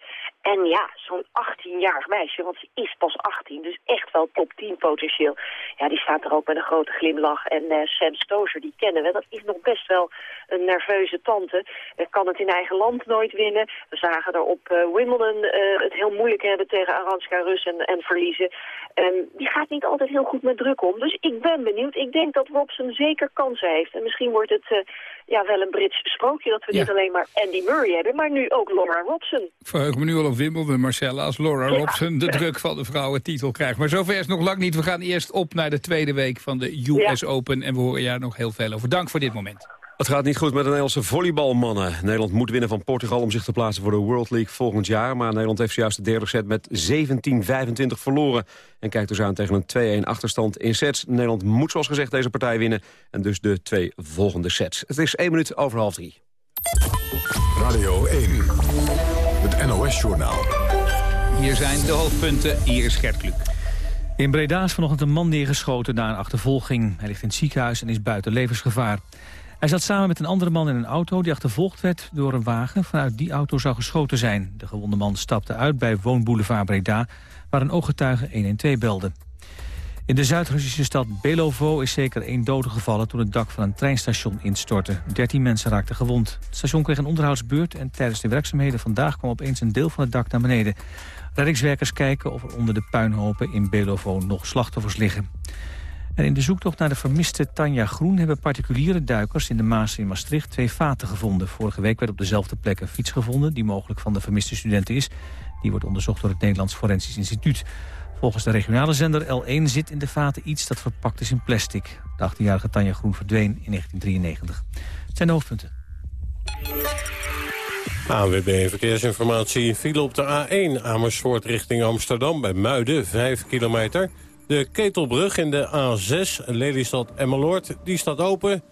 En ja, zo'n 18-jarig meisje, want ze is pas 18, dus echt wel top 10 potentieel. Ja, die staat er ook met een grote glimlach. En eh, Sam Stozer, die kennen we, dat is nog best wel een nerveuze tante. Eh, kan het in eigen land nooit winnen. We zagen er op eh, Wimbledon het heel moeilijk hebben tegen Aranska Rus en, en verliezen. Ehm, die gaat niet altijd heel goed met druk om. Dus ik ben benieuwd. Ik denk dat Robson zeker kansen heeft. En misschien wordt het ja, wel een Brits sprookje dat we niet alleen maar Andy Murray hebben, maar nu ook Laura Robson. Verheug me nu al op Wimbledon, Marcella, als Laura Robson de druk van de vrouwentitel krijgt. Maar zover is het nog lang niet. We gaan eerst op naar de tweede week van de US Open. En we horen daar nog heel veel over. Dank voor dit moment. Het gaat niet goed met de Nederlandse volleybalmannen. Nederland moet winnen van Portugal om zich te plaatsen voor de World League volgend jaar. Maar Nederland heeft zojuist de derde set met 17-25 verloren. En kijkt dus aan tegen een 2-1 achterstand in sets. Nederland moet zoals gezegd deze partij winnen. En dus de twee volgende sets. Het is 1 minuut over half drie. Radio 1, het NOS-journaal. Hier zijn de hoofdpunten. Hier is Gert Kluk. In Breda is vanochtend een man neergeschoten na een achtervolging. Hij ligt in het ziekenhuis en is buiten levensgevaar. Hij zat samen met een andere man in een auto die achtervolgd werd door een wagen. Vanuit die auto zou geschoten zijn. De gewonde man stapte uit bij woonboulevard Breda, waar een ooggetuige 112 belde. In de Zuid-Russische stad Belovo is zeker één dode gevallen... toen het dak van een treinstation instortte. 13 mensen raakten gewond. Het station kreeg een onderhoudsbeurt... en tijdens de werkzaamheden vandaag kwam opeens een deel van het dak naar beneden. Reddingswerkers kijken of er onder de puinhopen in Belovo nog slachtoffers liggen. En in de zoektocht naar de vermiste Tanja Groen... hebben particuliere duikers in de Maas in Maastricht twee vaten gevonden. Vorige week werd op dezelfde plek een fiets gevonden... die mogelijk van de vermiste studenten is. Die wordt onderzocht door het Nederlands Forensisch Instituut. Volgens de regionale zender L1 zit in de vaten iets dat verpakt is in plastic. De 18-jarige Tanja Groen verdween in 1993. Het zijn de hoofdpunten. ANWB Verkeersinformatie file op de A1 Amersfoort richting Amsterdam bij Muiden, 5 kilometer. De Ketelbrug in de A6 Lelystad-Emmeloord, die staat open.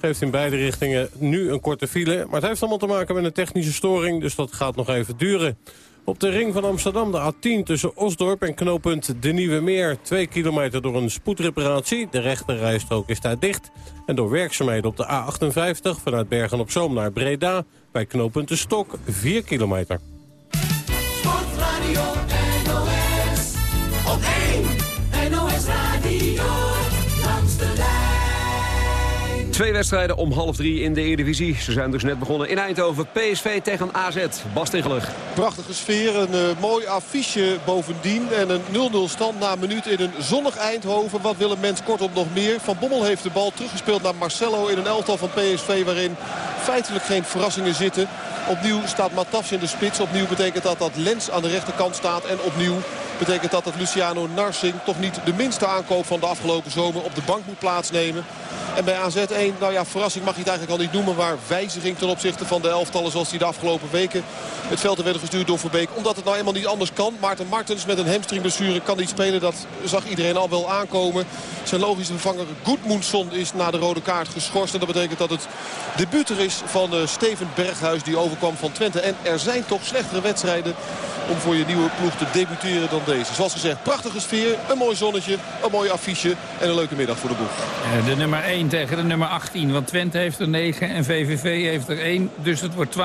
Geeft in beide richtingen nu een korte file. Maar het heeft allemaal te maken met een technische storing, dus dat gaat nog even duren. Op de ring van Amsterdam, de A10 tussen Osdorp en knooppunt De Nieuwe Meer. 2 kilometer door een spoedreparatie. De rechterrijstrook is daar dicht. En door werkzaamheden op de A58 vanuit Bergen-op-Zoom naar Breda... bij knooppunt De Stok, 4 kilometer. Sportradio Twee wedstrijden om half drie in de Eredivisie. Ze zijn dus net begonnen in Eindhoven. PSV tegen AZ. Bas Tegeler. Prachtige sfeer, een eh, mooi affiche bovendien. En een 0-0 stand na een minuut in een zonnig Eindhoven. Wat wil een mens kortom nog meer? Van Bommel heeft de bal teruggespeeld naar Marcelo in een elftal van PSV... waarin feitelijk geen verrassingen zitten. Opnieuw staat Matafs in de spits. Opnieuw betekent dat dat Lens aan de rechterkant staat. En opnieuw betekent dat dat Luciano Narsing... toch niet de minste aankoop van de afgelopen zomer op de bank moet plaatsnemen. En bij AZ 1, nou ja, verrassing mag je het eigenlijk al niet noemen... maar wijziging ten opzichte van de elftallen zoals die de afgelopen weken... het veld er werden gestuurd door Verbeek. Omdat het nou eenmaal niet anders kan. Maarten Martens met een hamstringblessure kan niet spelen. Dat zag iedereen al wel aankomen. Zijn logische vervanger Goedmoensson is na de rode kaart geschorst. En dat betekent dat het debuut er is van eh, Steven Berghuis die overkwam van Twente. En er zijn toch slechtere wedstrijden om voor je nieuwe ploeg te debuteren dan deze. Zoals gezegd, prachtige sfeer, een mooi zonnetje, een mooi affiche en een leuke middag voor de boeg. Eh, De nummer 1 tegen de nummer 18. Want Twente heeft er 9 en VVV heeft er 1. Dus het wordt 12-1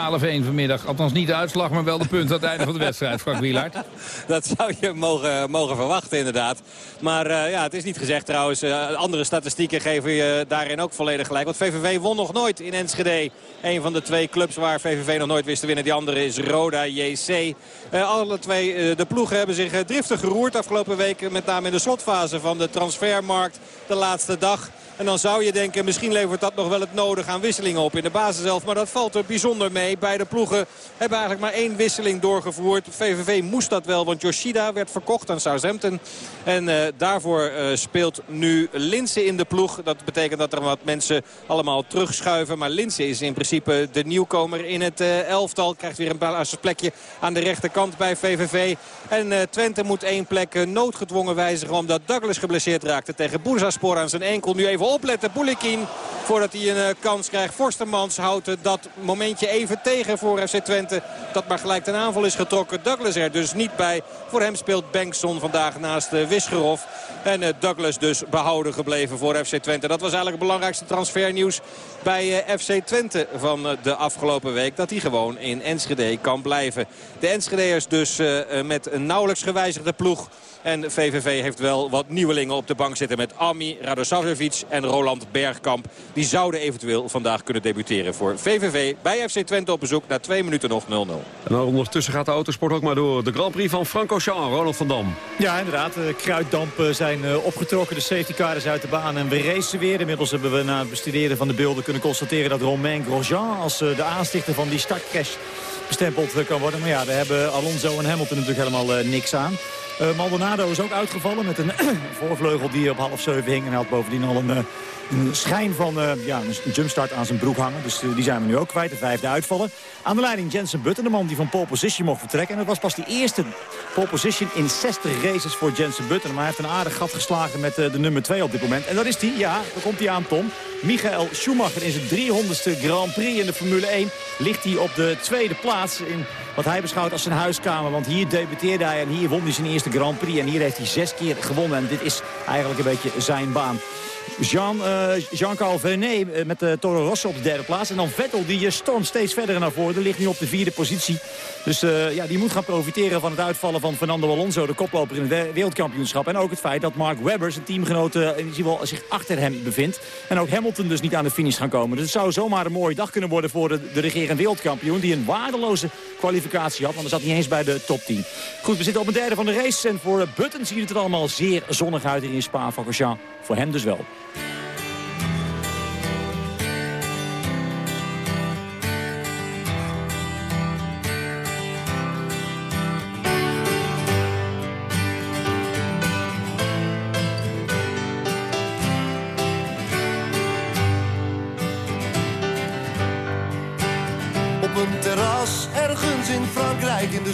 vanmiddag. Althans niet de uitslag, maar wel de punt aan het einde van de wedstrijd, Frank Wielaert. Dat zou je mogen, mogen verwachten inderdaad. Maar eh, ja, het is niet gezegd trouwens. Eh, andere statistieken geven je daarin ook volledig gelijk. Want VVV won nog nooit in Enschede. Een van de twee clubs waar VVV nog nooit wist te winnen. Die andere is Roda JC. Eh, alle twee de ploegen hebben zich driftig geroerd afgelopen week. Met name in de slotfase van de transfermarkt. De laatste dag. En dan zou je denken, misschien levert dat nog wel het nodige aan wisselingen op in de basiself. Maar dat valt er bijzonder mee. Beide ploegen hebben eigenlijk maar één wisseling doorgevoerd. VVV moest dat wel, want Yoshida werd verkocht aan Southampton. En eh, daarvoor eh, speelt nu Linse in de ploeg. Dat betekent dat er wat mensen allemaal terugschuiven. Maar Linse is in principe de nieuwkomer in het eh, elftal. Krijgt weer een plekje aan de rechterkant bij VVV. En eh, Twente moet één plek eh, noodgedwongen wijzigen. Omdat Douglas geblesseerd raakte tegen Bursaspor aan zijn enkel. Nu even opletten. Boulikin voordat hij een eh, kans krijgt. Forstermans houdt dat momentje even tegen voor FC Twente. Dat maar gelijk ten aanval is getrokken. Douglas er dus niet bij. Voor hem speelt Bengtson vandaag naast Wisgerhof. En eh, Douglas dus behouden gebleven voor FC Twente. Dat was eigenlijk het belangrijkste transfernieuws bij eh, FC Twente van eh, de afgelopen week. Dat hij gewoon in Enschede kan blijven. De Enschedeers dus met een nauwelijks gewijzigde ploeg. En VVV heeft wel wat nieuwelingen op de bank zitten met Ami Radosavljevic en Roland Bergkamp. Die zouden eventueel vandaag kunnen debuteren voor VVV bij FC Twente op bezoek. Na twee minuten nog 0-0. En ondertussen gaat de autosport ook maar door. De Grand Prix van Francorchamps, Ronald van Dam. Ja, inderdaad. De kruiddampen zijn eh, opgetrokken. De safety car is uit de baan en we racen weer. Inmiddels hebben we na het bestuderen van de beelden kunnen constateren... dat Romain Grosjean als eh, de aanstichter van die startcrash bestempeld eh, kan worden. Maar ja, daar hebben Alonso en Hamilton natuurlijk helemaal niks aan. Eh, Maldonado is ook uitgevallen met een voorvleugel die op half zeven hing. En hij had bovendien al een, eh, een schijn van eh, ja, een jumpstart aan zijn broek hangen. Dus die zijn we nu ook kwijt, de vijfde uitvallen. Aan de leiding Jensen Button, de man die van pole position mocht vertrekken. En dat was pas de eerste pole position in 60 races voor Jensen Button. Maar hij heeft een aardig gat geslagen met eh, de nummer 2 op dit moment. En dat is hij, ja, daar komt hij aan Tom. Michael Schumacher in zijn 300ste Grand Prix in de Formule 1 ligt hij op de tweede plaats in wat hij beschouwt als zijn huiskamer. Want hier debuteerde hij en hier won hij zijn eerste Grand Prix. En hier heeft hij zes keer gewonnen. En dit is eigenlijk een beetje zijn baan. Jean, eh, Jean-Carl Vernet eh, met de Toro Rosso op de derde plaats. En dan Vettel, die eh, stormt steeds verder naar voren. Die ligt nu op de vierde positie. Dus ja, die moet gaan profiteren van het uitvallen van Fernando Alonso, de koploper in het we- wereldkampioenschap. En ook het feit dat Mark Webber, zijn teamgenoot, ieder geval zich achter hem bevindt. En ook Hamilton dus niet aan de finish gaan komen. Dus het zou zomaar een mooie dag kunnen worden voor de, de regerend wereldkampioen. Die een waardeloze kwalificatie had, want hij zat niet eens bij de top 10. Goed, we zitten op een derde van de race. En voor Button ziet het er allemaal zeer zonnig uit hier in Spa-Francorchamps. Voor hem dus wel.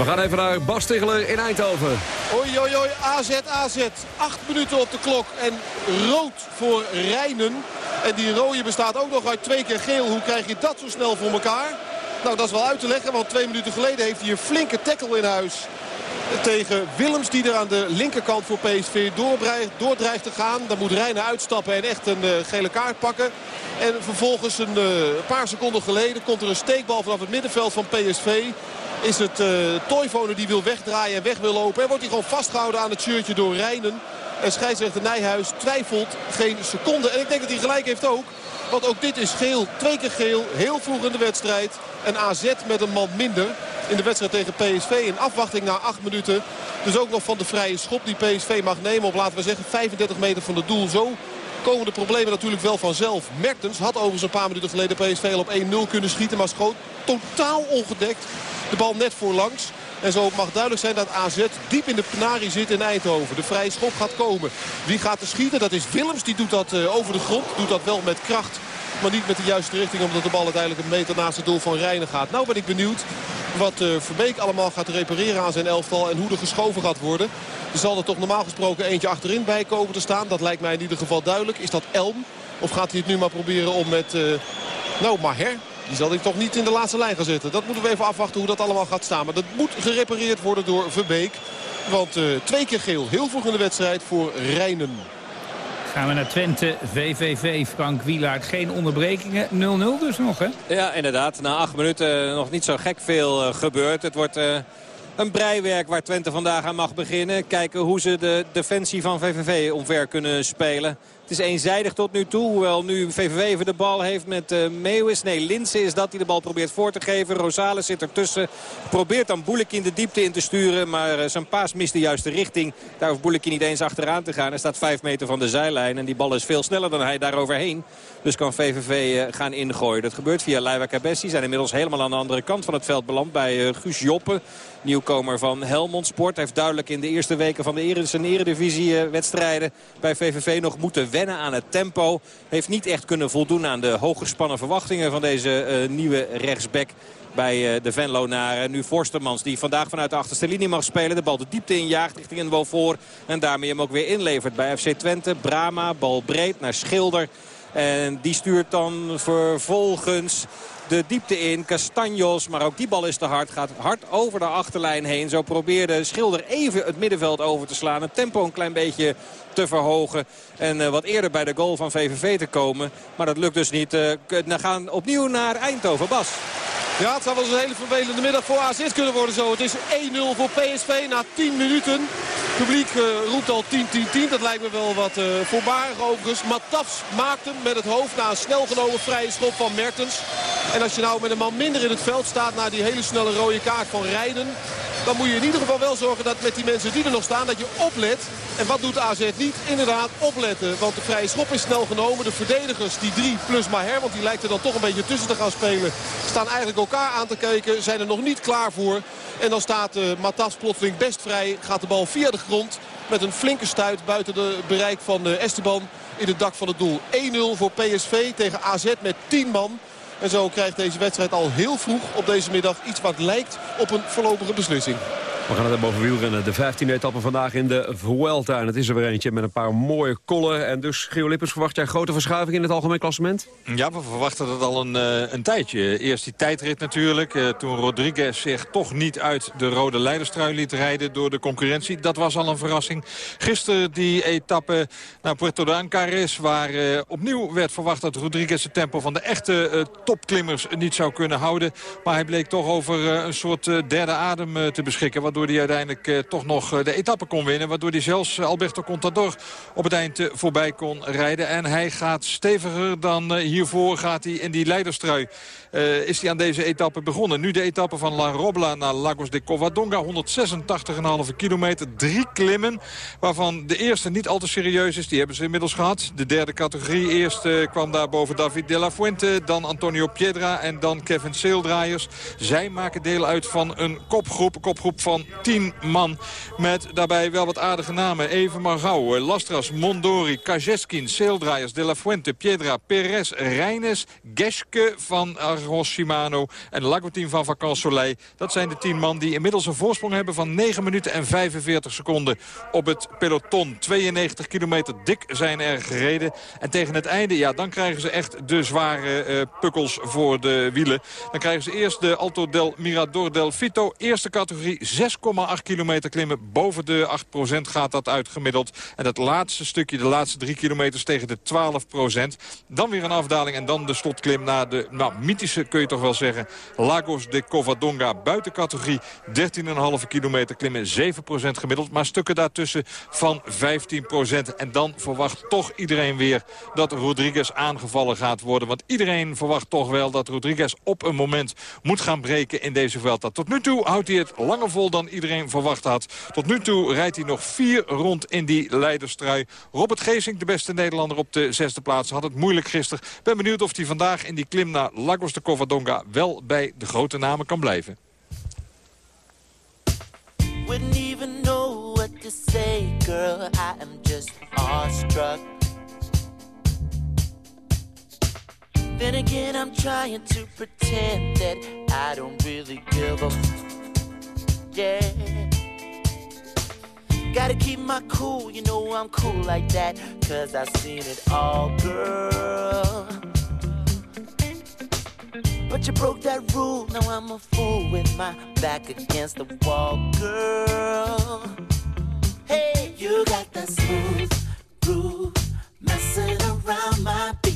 We gaan even naar Bas in Eindhoven. Oei, oei, oei, AZ, AZ. Acht minuten op de klok en rood voor Rijnen. En die rode bestaat ook nog uit twee keer geel. Hoe krijg je dat zo snel voor elkaar? Nou, dat is wel uit te leggen, want twee minuten geleden heeft hij een flinke tackle in huis. Tegen Willems die er aan de linkerkant voor PSV doordreigt te gaan. Dan moet Rijnen uitstappen en echt een uh, gele kaart pakken. En vervolgens een uh, paar seconden geleden komt er een steekbal vanaf het middenveld van PSV. Is het uh, die wil wegdraaien en weg wil lopen. En wordt hij gewoon vastgehouden aan het shirtje door Rijnen. En scheidsrechter Nijhuis twijfelt geen seconde. En ik denk dat hij gelijk heeft ook. Want ook dit is geel. Twee keer geel. Heel vroeg in de wedstrijd. En AZ met een man minder in de wedstrijd tegen PSV. In afwachting na acht minuten. Dus ook nog van de vrije schop die PSV mag nemen op laten we zeggen 35 meter van het doel. Zo komen de problemen natuurlijk wel vanzelf. Mertens had overigens een paar minuten geleden PSV op 1-0 kunnen schieten. Maar schoot totaal ongedekt de bal net voorlangs. En zo mag duidelijk zijn dat AZ diep in de penarie zit in Eindhoven. De vrije schop gaat komen. Wie gaat er schieten? Dat is Willems. Die doet dat uh, over de grond. Doet dat wel met kracht. Maar niet met de juiste richting. Omdat de bal uiteindelijk een meter naast het doel van Rijnen gaat. Nou ben ik benieuwd wat uh, Verbeek allemaal gaat repareren aan zijn elftal. En hoe er geschoven gaat worden. Er zal er toch normaal gesproken eentje achterin bij komen te staan. Dat lijkt mij in ieder geval duidelijk. Is dat Elm? Of gaat hij het nu maar proberen om met... Uh, nou, Maher die zal ik toch niet in de laatste lijn gaan zetten. Dat moeten we even afwachten hoe dat allemaal gaat staan. Maar dat moet gerepareerd worden door Verbeek. Want uh, twee keer geel, heel vroeg in de wedstrijd voor Rijnen. Gaan we naar Twente, VVV, Frank Wielaert. Geen onderbrekingen, 0-0 dus nog, hè? Ja, inderdaad. Na acht minuten nog niet zo gek veel uh, gebeurd. Het wordt... Uh een breiwerk waar Twente vandaag aan mag beginnen. Kijken hoe ze de defensie van VVV omver kunnen spelen. Het is eenzijdig tot nu toe. Hoewel nu VVV even de bal heeft met uh, Meeuwis. Nee, Linse is dat die de bal probeert voor te geven. Rosales zit ertussen. Probeert dan Boelekin de diepte in te sturen. Maar uh, zijn paas mist de juiste richting. Daar hoeft niet eens achteraan te gaan. Hij staat vijf meter van de zijlijn. En die bal is veel sneller dan hij daar overheen. Dus kan VVV uh, gaan ingooien. Dat gebeurt via Leiva Cabessi. Zijn inmiddels helemaal aan de andere kant van het veld beland. Bij Guus Joppe. Nieuwkomer van Helmond Sport. Heeft duidelijk in de eerste weken van de eredivisie wedstrijden bij VVV nog moeten aan het tempo. Heeft niet echt kunnen voldoen aan de hooggespannen verwachtingen van deze uh, nieuwe rechtsback bij uh, de Venlonaren. Nu Forstermans die vandaag vanuit de achterste linie mag spelen. De bal de diepte injaagt richting een voor. En daarmee hem ook weer inlevert bij FC Twente. Brama, bal breed naar Schilder. En die stuurt dan vervolgens de diepte in. Castanjos, maar ook die bal is te hard. Gaat hard over de achterlijn heen. Zo probeerde Schilder even het middenveld over te slaan. Het tempo een klein beetje te verhogen. En uh, wat eerder bij de goal van VVV te komen. Maar dat lukt dus niet. Uh, we gaan opnieuw naar Eindhoven. Bas. Ja, het zou wel eens een hele vervelende middag voor AZ kunnen worden zo. Het is 1-0 voor PSV na 10 minuten. Het publiek uh, roept al 10-10-10. Dat lijkt me wel wat uh, voorbarig overigens. Matafs maakt hem met het hoofd na een snel genomen vrije schop van Mertens. En als je nou met een man minder in het veld staat... na die hele snelle rode kaart van Rijden... dan moet je in ieder geval wel zorgen dat met die mensen die er nog staan... dat je oplet. En wat doet AZ niet? Inderdaad opletten. Want de vrije schop is snel genomen. De verdedigers, die drie plus Maher... want die lijkt er dan toch een beetje tussen te gaan spelen... staan eigenlijk elkaar aan te kijken. Zijn er nog niet klaar voor. En dan staat uh, Matas plotseling best vrij. Gaat de bal via de grond met een flinke stuit buiten de bereik van uh, Esteban in het dak van het doel. 1-0 voor PSV tegen AZ met 10 man. En zo krijgt deze wedstrijd al heel vroeg op deze middag iets wat lijkt op een voorlopige beslissing. We gaan het hebben over wielrennen. De 15e etappe vandaag in de Vuelta. En het is er weer eentje met een paar mooie kollen. En dus, Geo Lippers, verwacht jij grote verschuiving in het algemeen klassement? Ja, we verwachten dat al een, uh, een tijdje. Eerst die tijdrit natuurlijk. Uh, toen Rodriguez zich toch niet uit de rode leiderstrui liet rijden door de concurrentie. Dat was al een verrassing. Gisteren die etappe naar Puerto de Ancares. Waar uh, opnieuw werd verwacht dat Rodriguez het tempo van de echte topklimmers niet zou kunnen houden. Maar hij bleek toch over een soort derde adem te beschikken. Waardoor hij uiteindelijk toch nog de etappe kon winnen. Waardoor hij zelfs Alberto Contador op het eind voorbij kon rijden. En hij gaat steviger dan hiervoor gaat hij in die leiderstrui. is hij aan deze etappe begonnen. Nu de etappe van La Robla naar Lagos de Covadonga. 186,5 kilometer. Drie klimmen. Waarvan de eerste niet al te serieus is. Die hebben ze inmiddels gehad. De derde categorie. Eerst kwam daar boven David de la Fuente. Dan Antonio Piedra. En dan Kevin Seeldraaiers. Zij maken deel uit van een kopgroep. Kopgroep van van 10 man. Met daarbij wel wat aardige namen. Even. Eh, Lastras, Mondori, Kajeskin, Seeldraaiers, De La Fuente, Piedra, Perez, Reines, Geske van Argos Shimano en Lagoutin van Vacan Soleil. Dat zijn de 10 man die inmiddels een voorsprong hebben van 9 minuten en 45 seconden op het peloton. 92 kilometer dik zijn er gereden. En tegen het einde, ja, dan krijgen ze echt de zware eh, pukkels voor de wielen. Dan krijgen ze eerst de Alto del Mirador del Fito. Eerste categorie 6,8 kilometer klimmen. Boven de 8% gaat dat uitgemiddeld. En dat laatste stukje, de laatste drie kilometers tegen de 12%. Dan weer een afdaling en dan de slotklim naar de nou, mythische, kun je toch wel zeggen, Lagos de Covadonga. Buiten categorie 13,5 kilometer klimmen. 7% gemiddeld, maar stukken daartussen van 15%. En dan verwacht toch iedereen weer dat Rodriguez aangevallen gaat worden. Want iedereen verwacht toch wel dat Rodriguez op een moment moet gaan breken in deze Vuelta. Tot nu toe houdt hij het langer vol dan iedereen verwacht had. Tot nu toe rijdt hij nog vier rond in die leiderstrui. Robert Geesink, de beste Nederlander op de zesde plaats, had het moeilijk gisteren. Ben benieuwd of hij vandaag in die klim naar Lagos de Covadonga wel bij de grote namen kan blijven. Wouldn't even know what to say, girl. I am just awestruck. Then again, I'm trying to pretend that I don't really give a f- yeah. Gotta keep my cool, you know I'm cool like that, cause I've seen it all, girl. But you broke that rule, now I'm a fool with my back against the wall, girl. Hey, you got that smooth groove, messing around my.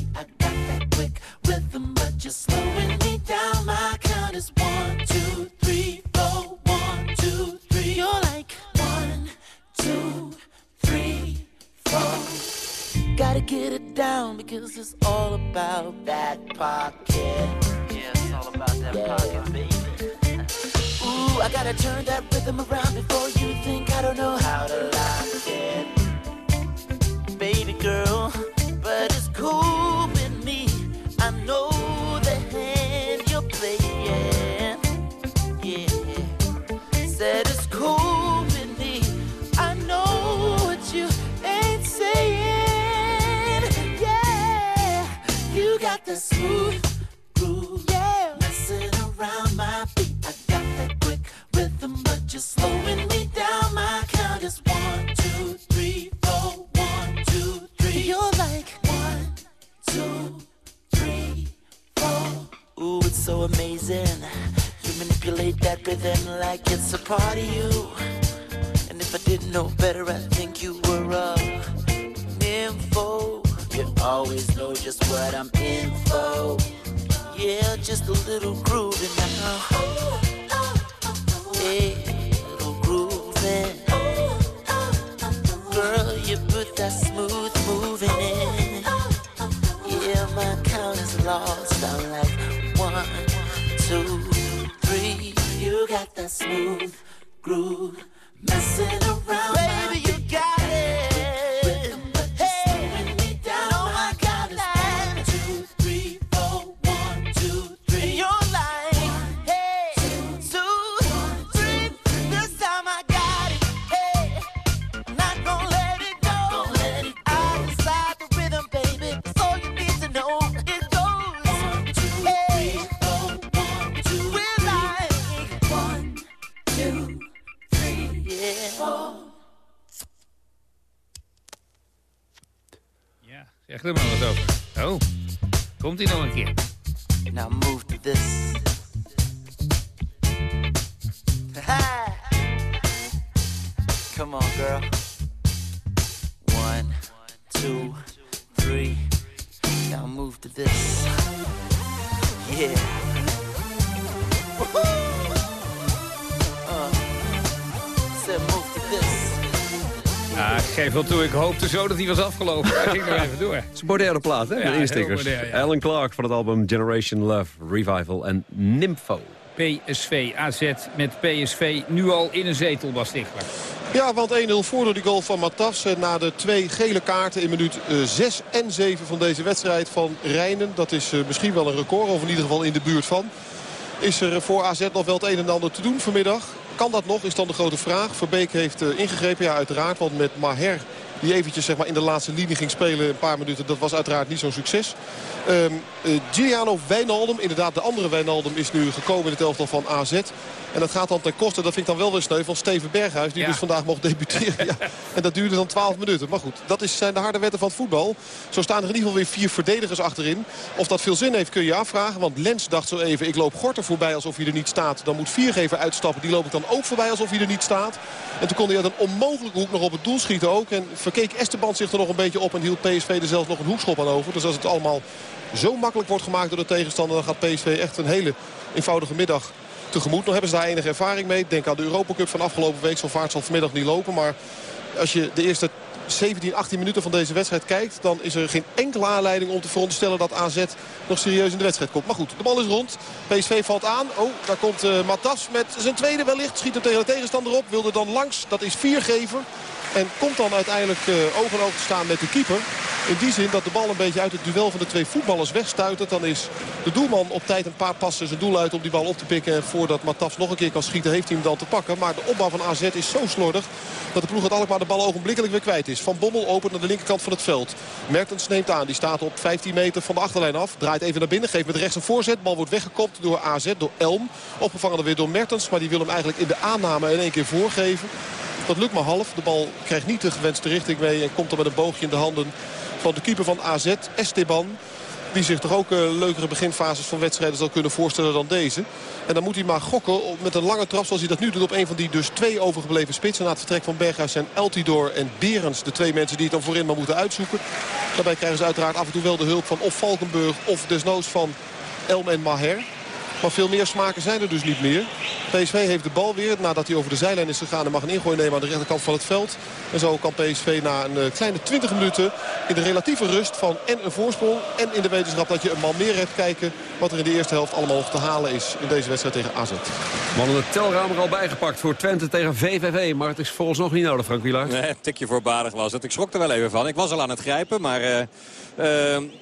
Rhythm, but you're slowing me down. My count is one, two, three, four, one, two, three. You're like one, two, three, four. Gotta get it down because it's all about that pocket. Yeah, it's all about that pocket, baby. Ooh, I gotta turn that rhythm around before you think I don't know how to lock it. Baby girl, but it's cool smooth groove. Yeah, messing around my beat. I got that quick rhythm, but you're slowing me down. My count is one, two, three, four, one, two, three. You're like one, two, three, four. Ooh, it's so amazing. You manipulate that rhythm like it's a part of you. And if I didn't know better, I think you were a nympho. Always know just what I'm in for. Yeah, just a little grooving now. Hey, little grooving. Girl, you put that smooth moving in. Yeah, my count is lost. I'm like one, two, three. You got that smooth groove messing around. Baby, er maar wat over. Oh, komt hij nog een keer. Now move to this. Come on, girl. One, two, three. Now move to this. Yeah. Geef wel toe, ik hoopte zo dat hij was afgelopen. Hij ging nog even door. Het is een moderne plaat, hè? Ja, met. Alan Clark van het album Generation Love, Revival en Nympho. PSV, AZ met PSV nu al in een zetel, Bas Stichler. Ja, want 1-0 voor door die goal van Matas. eh, Na de twee gele kaarten in minuut 6 en 7 van deze wedstrijd van Rijnen. Dat is eh, misschien wel een record, of in ieder geval in de buurt van. Is er voor AZ nog wel het een en ander te doen vanmiddag. Kan dat nog, is dan de grote vraag. Verbeek heeft eh, ingegrepen, ja uiteraard. Want met Maher, die eventjes zeg maar, in de laatste linie ging spelen een paar minuten... dat was uiteraard niet zo'n succes. Eh, Giuliano Wijnaldum, inderdaad de andere Wijnaldum... is nu gekomen in het elftal van AZ. En dat gaat dan ten koste, dat vind ik dan wel weer sneu... van Steven Berghuis, die Ja. dus vandaag mocht debuteren. ja. En dat duurde dan 12 minuten. Maar goed, dat is, zijn de harde wetten van het voetbal. Zo staan er in ieder geval weer vier verdedigers achterin. Of dat veel zin heeft kun je afvragen. Want Lens dacht zo even, ik loop Gorter voorbij alsof hij er niet staat. Dan moet Viergever uitstappen. Die loop ik dan ook voorbij alsof hij er niet staat. En toen kon hij uit een onmogelijke hoek nog op het doel schieten ook. En verkeek Esteban zich er nog een beetje op. En hield PSV er zelfs nog een hoekschop aan over. Dus als het allemaal zo makkelijk wordt gemaakt door de tegenstander... dan gaat PSV echt een hele eenvoudige middag tegemoet. Nog hebben ze daar enige ervaring mee. Denk aan de Europa Cup van afgelopen week. Zo vaart zal vanmiddag niet lopen. Maar als je de eerste 17, 18 minuten van deze wedstrijd kijkt... dan is er geen enkele aanleiding om te veronderstellen dat AZ nog serieus in de wedstrijd komt. Maar goed, de bal is rond. PSV valt aan. Oh, daar komt eh Matas met zijn tweede wellicht. Schiet hem tegen de tegenstander op. Wilde dan langs. Dat is viergever. En komt dan uiteindelijk eh, oog in oog te staan met de keeper. In die zin dat de bal een beetje uit het duel van de twee voetballers wegstuitert. Dan is de doelman op tijd een paar passen zijn doel uit om die bal op te pikken. En voordat Matas nog een keer kan schieten heeft hij hem dan te pakken. Maar de opbouw van AZ is zo slordig dat de ploeg uit Alkmaar de bal ogenblikkelijk weer kwijt is. Van Bommel opent naar de linkerkant van het veld. Mertens neemt aan. Die staat op 15 meter van de achterlijn af. Draait even naar binnen. Geeft met rechts een voorzet. Bal wordt weggekopt door AZ, door Elm. Opgevangen dan weer door Mertens. Maar die wil hem eigenlijk in de aanname in één keer voorgeven. Dat lukt maar half. De bal krijgt niet de gewenste richting mee. En komt er met een boogje in de handen van de keeper van AZ, Esteban. Die zich toch ook eh, leukere beginfases van wedstrijden zal kunnen voorstellen dan deze. En dan moet hij maar gokken met een lange trap zoals hij dat nu doet op een van die dus twee overgebleven spitsen. Na het vertrek van Berghuis zijn Eltidoor en Berens de twee mensen die het dan voorin maar moeten uitzoeken. Daarbij krijgen ze uiteraard af en toe wel de hulp van of Valkenburg of desnoods van Elm en Maher. Maar veel meer smaken zijn er dus niet meer. PSV heeft de bal weer nadat hij over de zijlijn is gegaan. En mag een ingooi nemen aan de rechterkant van het veld. En zo kan PSV na een eh, kleine 20 minuten in de relatieve rust van en een voorsprong. En in de wetenschap dat je een man meer hebt kijken wat er in de eerste helft allemaal nog te halen is in deze wedstrijd tegen AZ. Mannen, het telraam er al bijgepakt voor Twente tegen VVV. Maar het is volgens nog niet nodig, Frank Wielaert. Nee, een tikje voorbarig was het. Ik schrok er wel even van. Ik was al aan het grijpen, maar eh,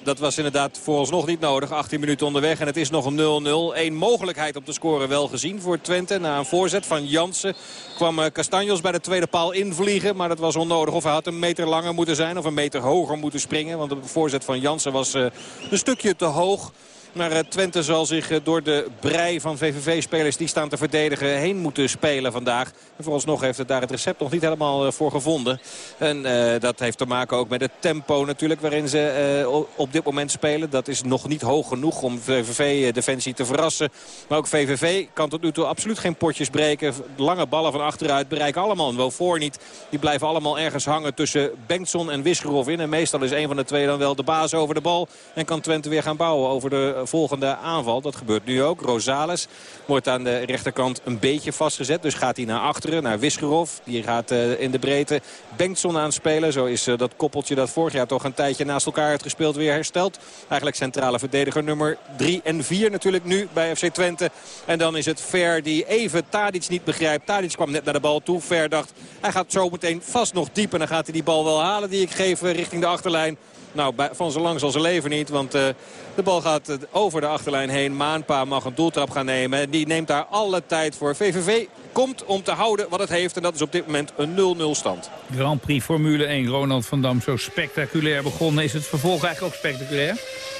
dat was inderdaad vooralsnog niet nodig. 18 minuten onderweg en het is nog een 0-0. Eén mogelijkheid op te scoren wel gezien voor Twente. Na een voorzet van Jansen kwam eh, Castanjos bij de tweede paal invliegen. Maar dat was onnodig. Of hij had een meter langer moeten zijn of een meter hoger moeten springen. Want de voorzet van Jansen was eh, een stukje te hoog. Maar eh, Twente zal zich eh, door de brei van VVV-spelers die staan te verdedigen heen moeten spelen vandaag. En vooralsnog heeft het daar het recept nog niet helemaal eh, voor gevonden. En dat heeft te maken ook met het tempo natuurlijk waarin ze op dit moment spelen. Dat is nog niet hoog genoeg om VVV-defensie te verrassen. Maar ook VVV kan tot nu toe absoluut geen potjes breken. Lange ballen van achteruit bereiken allemaal een wel voor niet. Die blijven allemaal ergens hangen tussen Bengtson en Wisgerov in. En meestal is een van de twee dan wel de baas over de bal. En kan Twente weer gaan bouwen over de volgende aanval. Dat gebeurt nu ook. Rosales wordt aan de rechterkant een beetje vastgezet. Dus gaat hij naar achteren, naar Wisgerov. Die gaat eh, in de breedte Bengtson aanspelen. Zo is eh, dat koppeltje dat vorig jaar toch een tijdje naast elkaar heeft gespeeld weer hersteld. Eigenlijk centrale verdediger nummer 3 en 4 natuurlijk nu bij FC Twente. En dan is het Ver die even Tadic niet begrijpt. Tadic kwam net naar de bal toe. Ver dacht, hij gaat zo meteen vast nog diep. En dan gaat hij die bal wel halen die ik geef eh, richting de achterlijn. Nou, van zo lang zal ze leven niet. Want de bal gaat over de achterlijn heen. Maanpa mag een doeltrap gaan nemen. En die neemt daar alle tijd voor. VVV komt om te houden wat het heeft. En dat is op dit moment een 0-0 stand. Grand Prix Formule 1, Ronald van Dam, zo spectaculair begonnen. Is het vervolg eigenlijk ook spectaculair?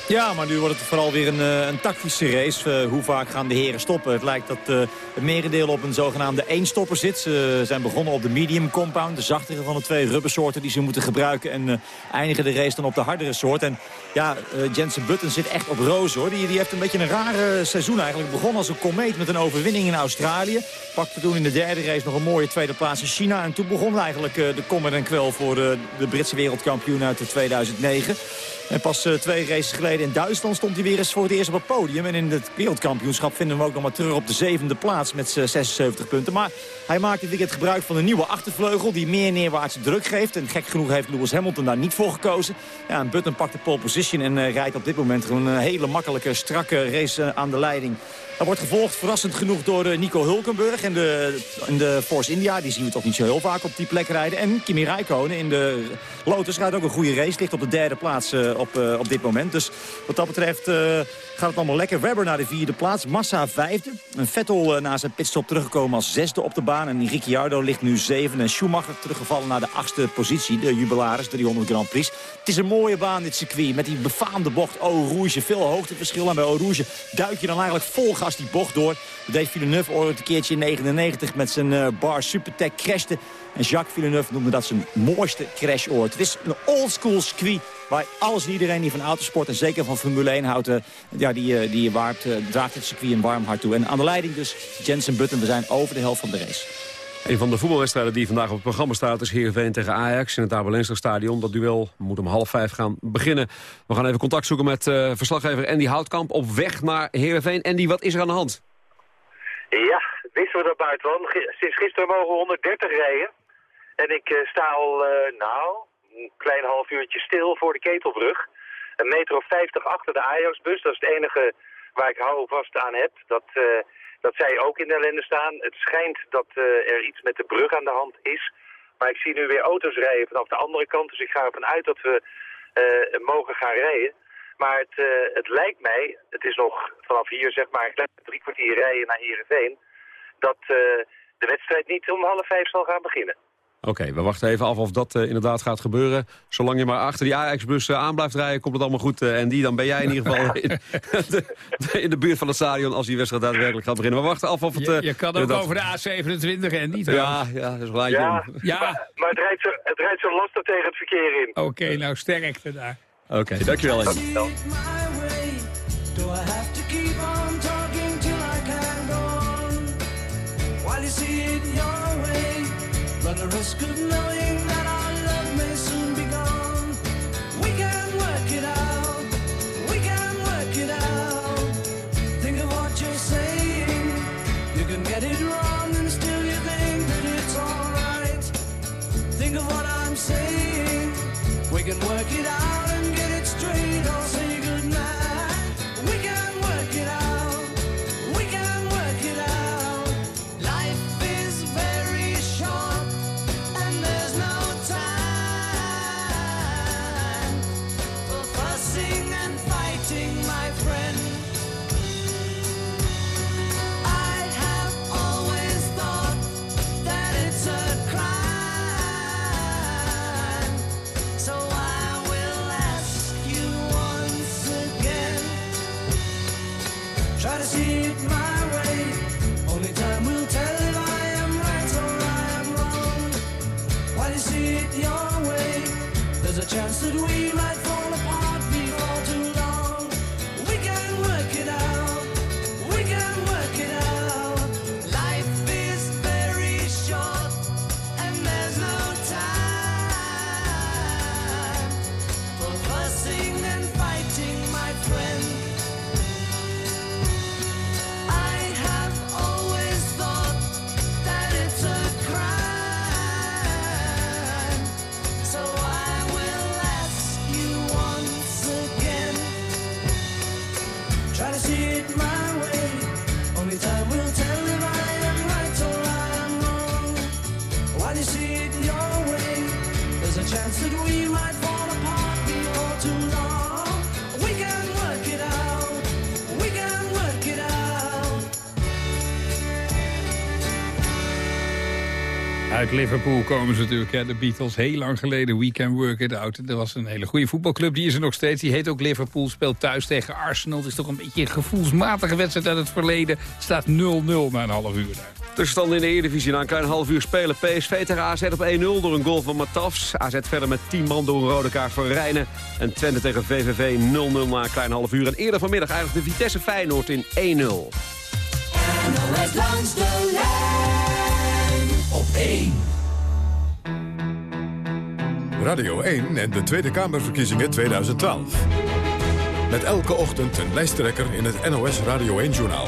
Ja, maar nu wordt het vooral weer een, eh, een tactische race. Eh, hoe vaak gaan de heren stoppen? Het lijkt dat eh, het merendeel op een zogenaamde éénstopper zit. Ze zijn begonnen op de medium compound. De zachtere van de twee rubbersoorten die ze moeten gebruiken. En eindigen de race dan op de hardere soort. En ja, Jensen Button zit echt op roos hoor. Die, heeft een beetje een rare seizoen eigenlijk. Begon als een komeet met een overwinning in Australië. Pakte toen in de derde race nog een mooie tweede plaats in China. En toen begon eigenlijk de kommer en kwel voor de, Britse wereldkampioen uit de 2009. En pas eh, twee races geleden in Duitsland stond hij weer eens voor het eerst op het podium. En in het wereldkampioenschap vinden we hem ook nog maar terug op de zevende plaats met eh, 76 punten. Maar hij maakt dit weekend gebruik van een nieuwe achtervleugel die meer neerwaartse druk geeft. En gek genoeg heeft Lewis Hamilton daar niet voor gekozen. Ja, en Button pakt de pole position en eh, rijdt op dit moment gewoon een hele makkelijke, strakke race eh, aan de leiding. Hij wordt gevolgd verrassend genoeg door eh, Nico Hulkenberg en de, de Force India. Die zien we toch niet zo heel vaak op die plek rijden. En Kimi Räikkönen in de Lotus rijdt ook een goede race. Ligt op de derde plaats eh, op, eh, op dit moment. Dus wat dat betreft eh, gaat het allemaal lekker. Webber naar de vierde plaats, Massa vijfde. En Vettel uh, na zijn pitstop teruggekomen als zesde op de baan. En Ricciardo ligt nu zeven. En Schumacher teruggevallen naar de achtste positie. De jubilaris, 300 Grand Prix. Het is een mooie baan, dit circuit. Met die befaamde bocht Eau Rouge. Veel hoogteverschil. En bij Eau Rouge duik je dan eigenlijk vol gas die bocht door. Dat deed Villeneuve ooit een keertje in 99 met zijn bar Supertech crashte. En Jacques Villeneuve noemde dat zijn mooiste crash ooit. Het is een oldschool circuit waar alles en iedereen die van autosport en zeker van Formule 1 houdt, uh, ja, die, uh, die waard, uh, draagt het circuit een warm hart toe. En aan de leiding dus Jensen Button, we zijn over de helft van de race. Een van de voetbalwedstrijden die vandaag op het programma staat... is Heerenveen tegen Ajax in het Abelenster stadion. Dat duel moet om half vijf gaan beginnen. We gaan even contact zoeken met uh, verslaggever Andy Houtkamp... op weg naar Heerenveen. Andy, wat is er aan de hand? Ja, wisten we dat buitenland. Sinds gisteren mogen we 130 rijden. En ik uh, sta al, uh, nou, een klein half uurtje stil voor de Ketelbrug. Een meter of 50 achter de Ajax-bus. Dat is het enige waar ik hou vast aan heb. Dat, uh, dat zij ook in de ellende staan. Het schijnt dat er iets met de brug aan de hand is. Maar ik zie nu weer auto's rijden vanaf de andere kant. Dus ik ga ervan uit dat we mogen gaan rijden. Maar het, het lijkt mij, het is nog vanaf hier zeg maar een drie kwartier rijden naar Heerenveen... dat de wedstrijd niet om half vijf zal gaan beginnen. Oké, okay, we wachten even af of dat uh, inderdaad gaat gebeuren. Zolang je maar achter die Ajax-bus uh, aan blijft rijden, komt het allemaal goed. Uh, en die, dan ben jij in ieder geval in de, in de, buurt van het stadion als die wedstrijd daadwerkelijk gaat beginnen. We wachten af of het... je, je kan ook over de A27 en niet. Ja, ja, dat is een lijntje ja, ja. Maar, maar het, rijdt zo, het rijdt zo lastig tegen het verkeer in. Oké, okay, nou sterkte daar. Oké, okay, dankjewel. Andy. Run the risk of knowing that our love may soon be gone. We can work it out. We can work it out. Think of what you're saying. You can get it wrong and still you think that it's alright. Think of what I'm saying. We can work it out Liverpool komen ze natuurlijk, hè, de Beatles. Heel lang geleden, We Can Work It Out. Er was een hele goede voetbalclub, die is er nog steeds. Die heet ook Liverpool, speelt thuis tegen Arsenal. Het is toch een beetje een gevoelsmatige wedstrijd uit het verleden. Staat 0-0 na een half uur daar. Tussenstand in de Eredivisie na een klein half uur spelen. PSV tegen AZ op 1-0 door een goal van Matafs. AZ verder met 10 man door een rode kaart van Rijnen. En Twente tegen VVV 0-0 na een klein half uur. En eerder vanmiddag eindigde Vitesse Feyenoord in 1-0. NOS langs de Radio 1 en de Tweede Kamerverkiezingen 2012. Met elke ochtend een lijsttrekker in het NOS Radio 1-journaal.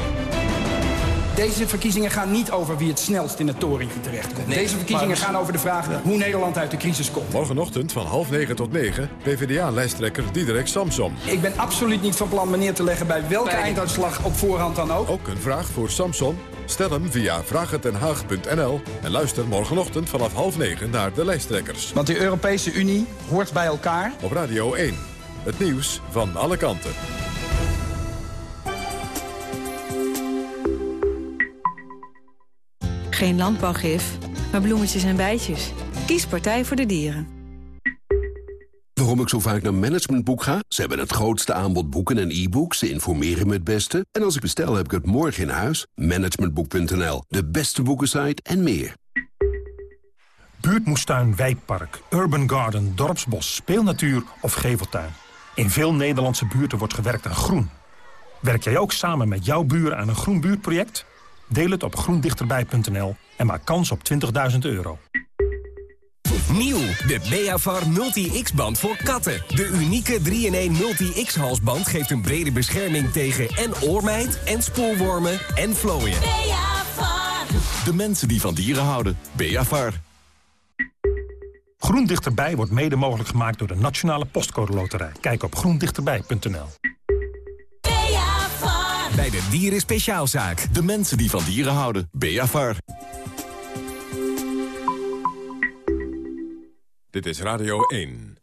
Deze verkiezingen gaan niet over wie het snelst in het torentje terechtkomt. Nee, Deze verkiezingen maar- gaan over de vraag hoe Nederland uit de crisis komt. Morgenochtend van half negen tot negen, PvdA-lijsttrekker Diederik Samsom. Ik ben absoluut niet van plan me neer te leggen bij welke einduitslag op voorhand dan ook. Ook een vraag voor Samson? Stel hem via vraaghetdenhaag.nl en luister morgenochtend vanaf half negen naar de lijsttrekkers. Want de Europese Unie hoort bij elkaar. Op Radio 1, Het nieuws van alle kanten. Geen landbouwgif, maar bloemetjes en bijtjes. Kies Partij voor de Dieren. Waarom ik zo vaak naar Managementboek ga? Ze hebben het grootste aanbod boeken en e-books. Ze informeren me het beste. En als ik bestel, heb ik het morgen in huis. Managementboek.nl, de beste boekensite en meer. Buurtmoestuin, wijkpark, urban garden, dorpsbos, speelnatuur of geveltuin. In veel Nederlandse buurten wordt gewerkt aan groen. Werk jij ook samen met jouw buren aan een groen buurtproject? Deel het op groendichterbij.nl en maak kans op 20.000 euro. Nieuw, de Beavar Multi-X-band voor katten. De unieke 3-in-1 Multi-X halsband geeft een brede bescherming tegen en oormijt... en spoorwormen en vlooien. Beavar. De mensen die van dieren houden. Beavar. Groen Dichterbij wordt mede mogelijk gemaakt door de Nationale Postcode Loterij. Kijk op groendichterbij.nl. Bij de Dieren Speciaalzaak. De mensen die van dieren houden. Beavar. Dit is Radio 1.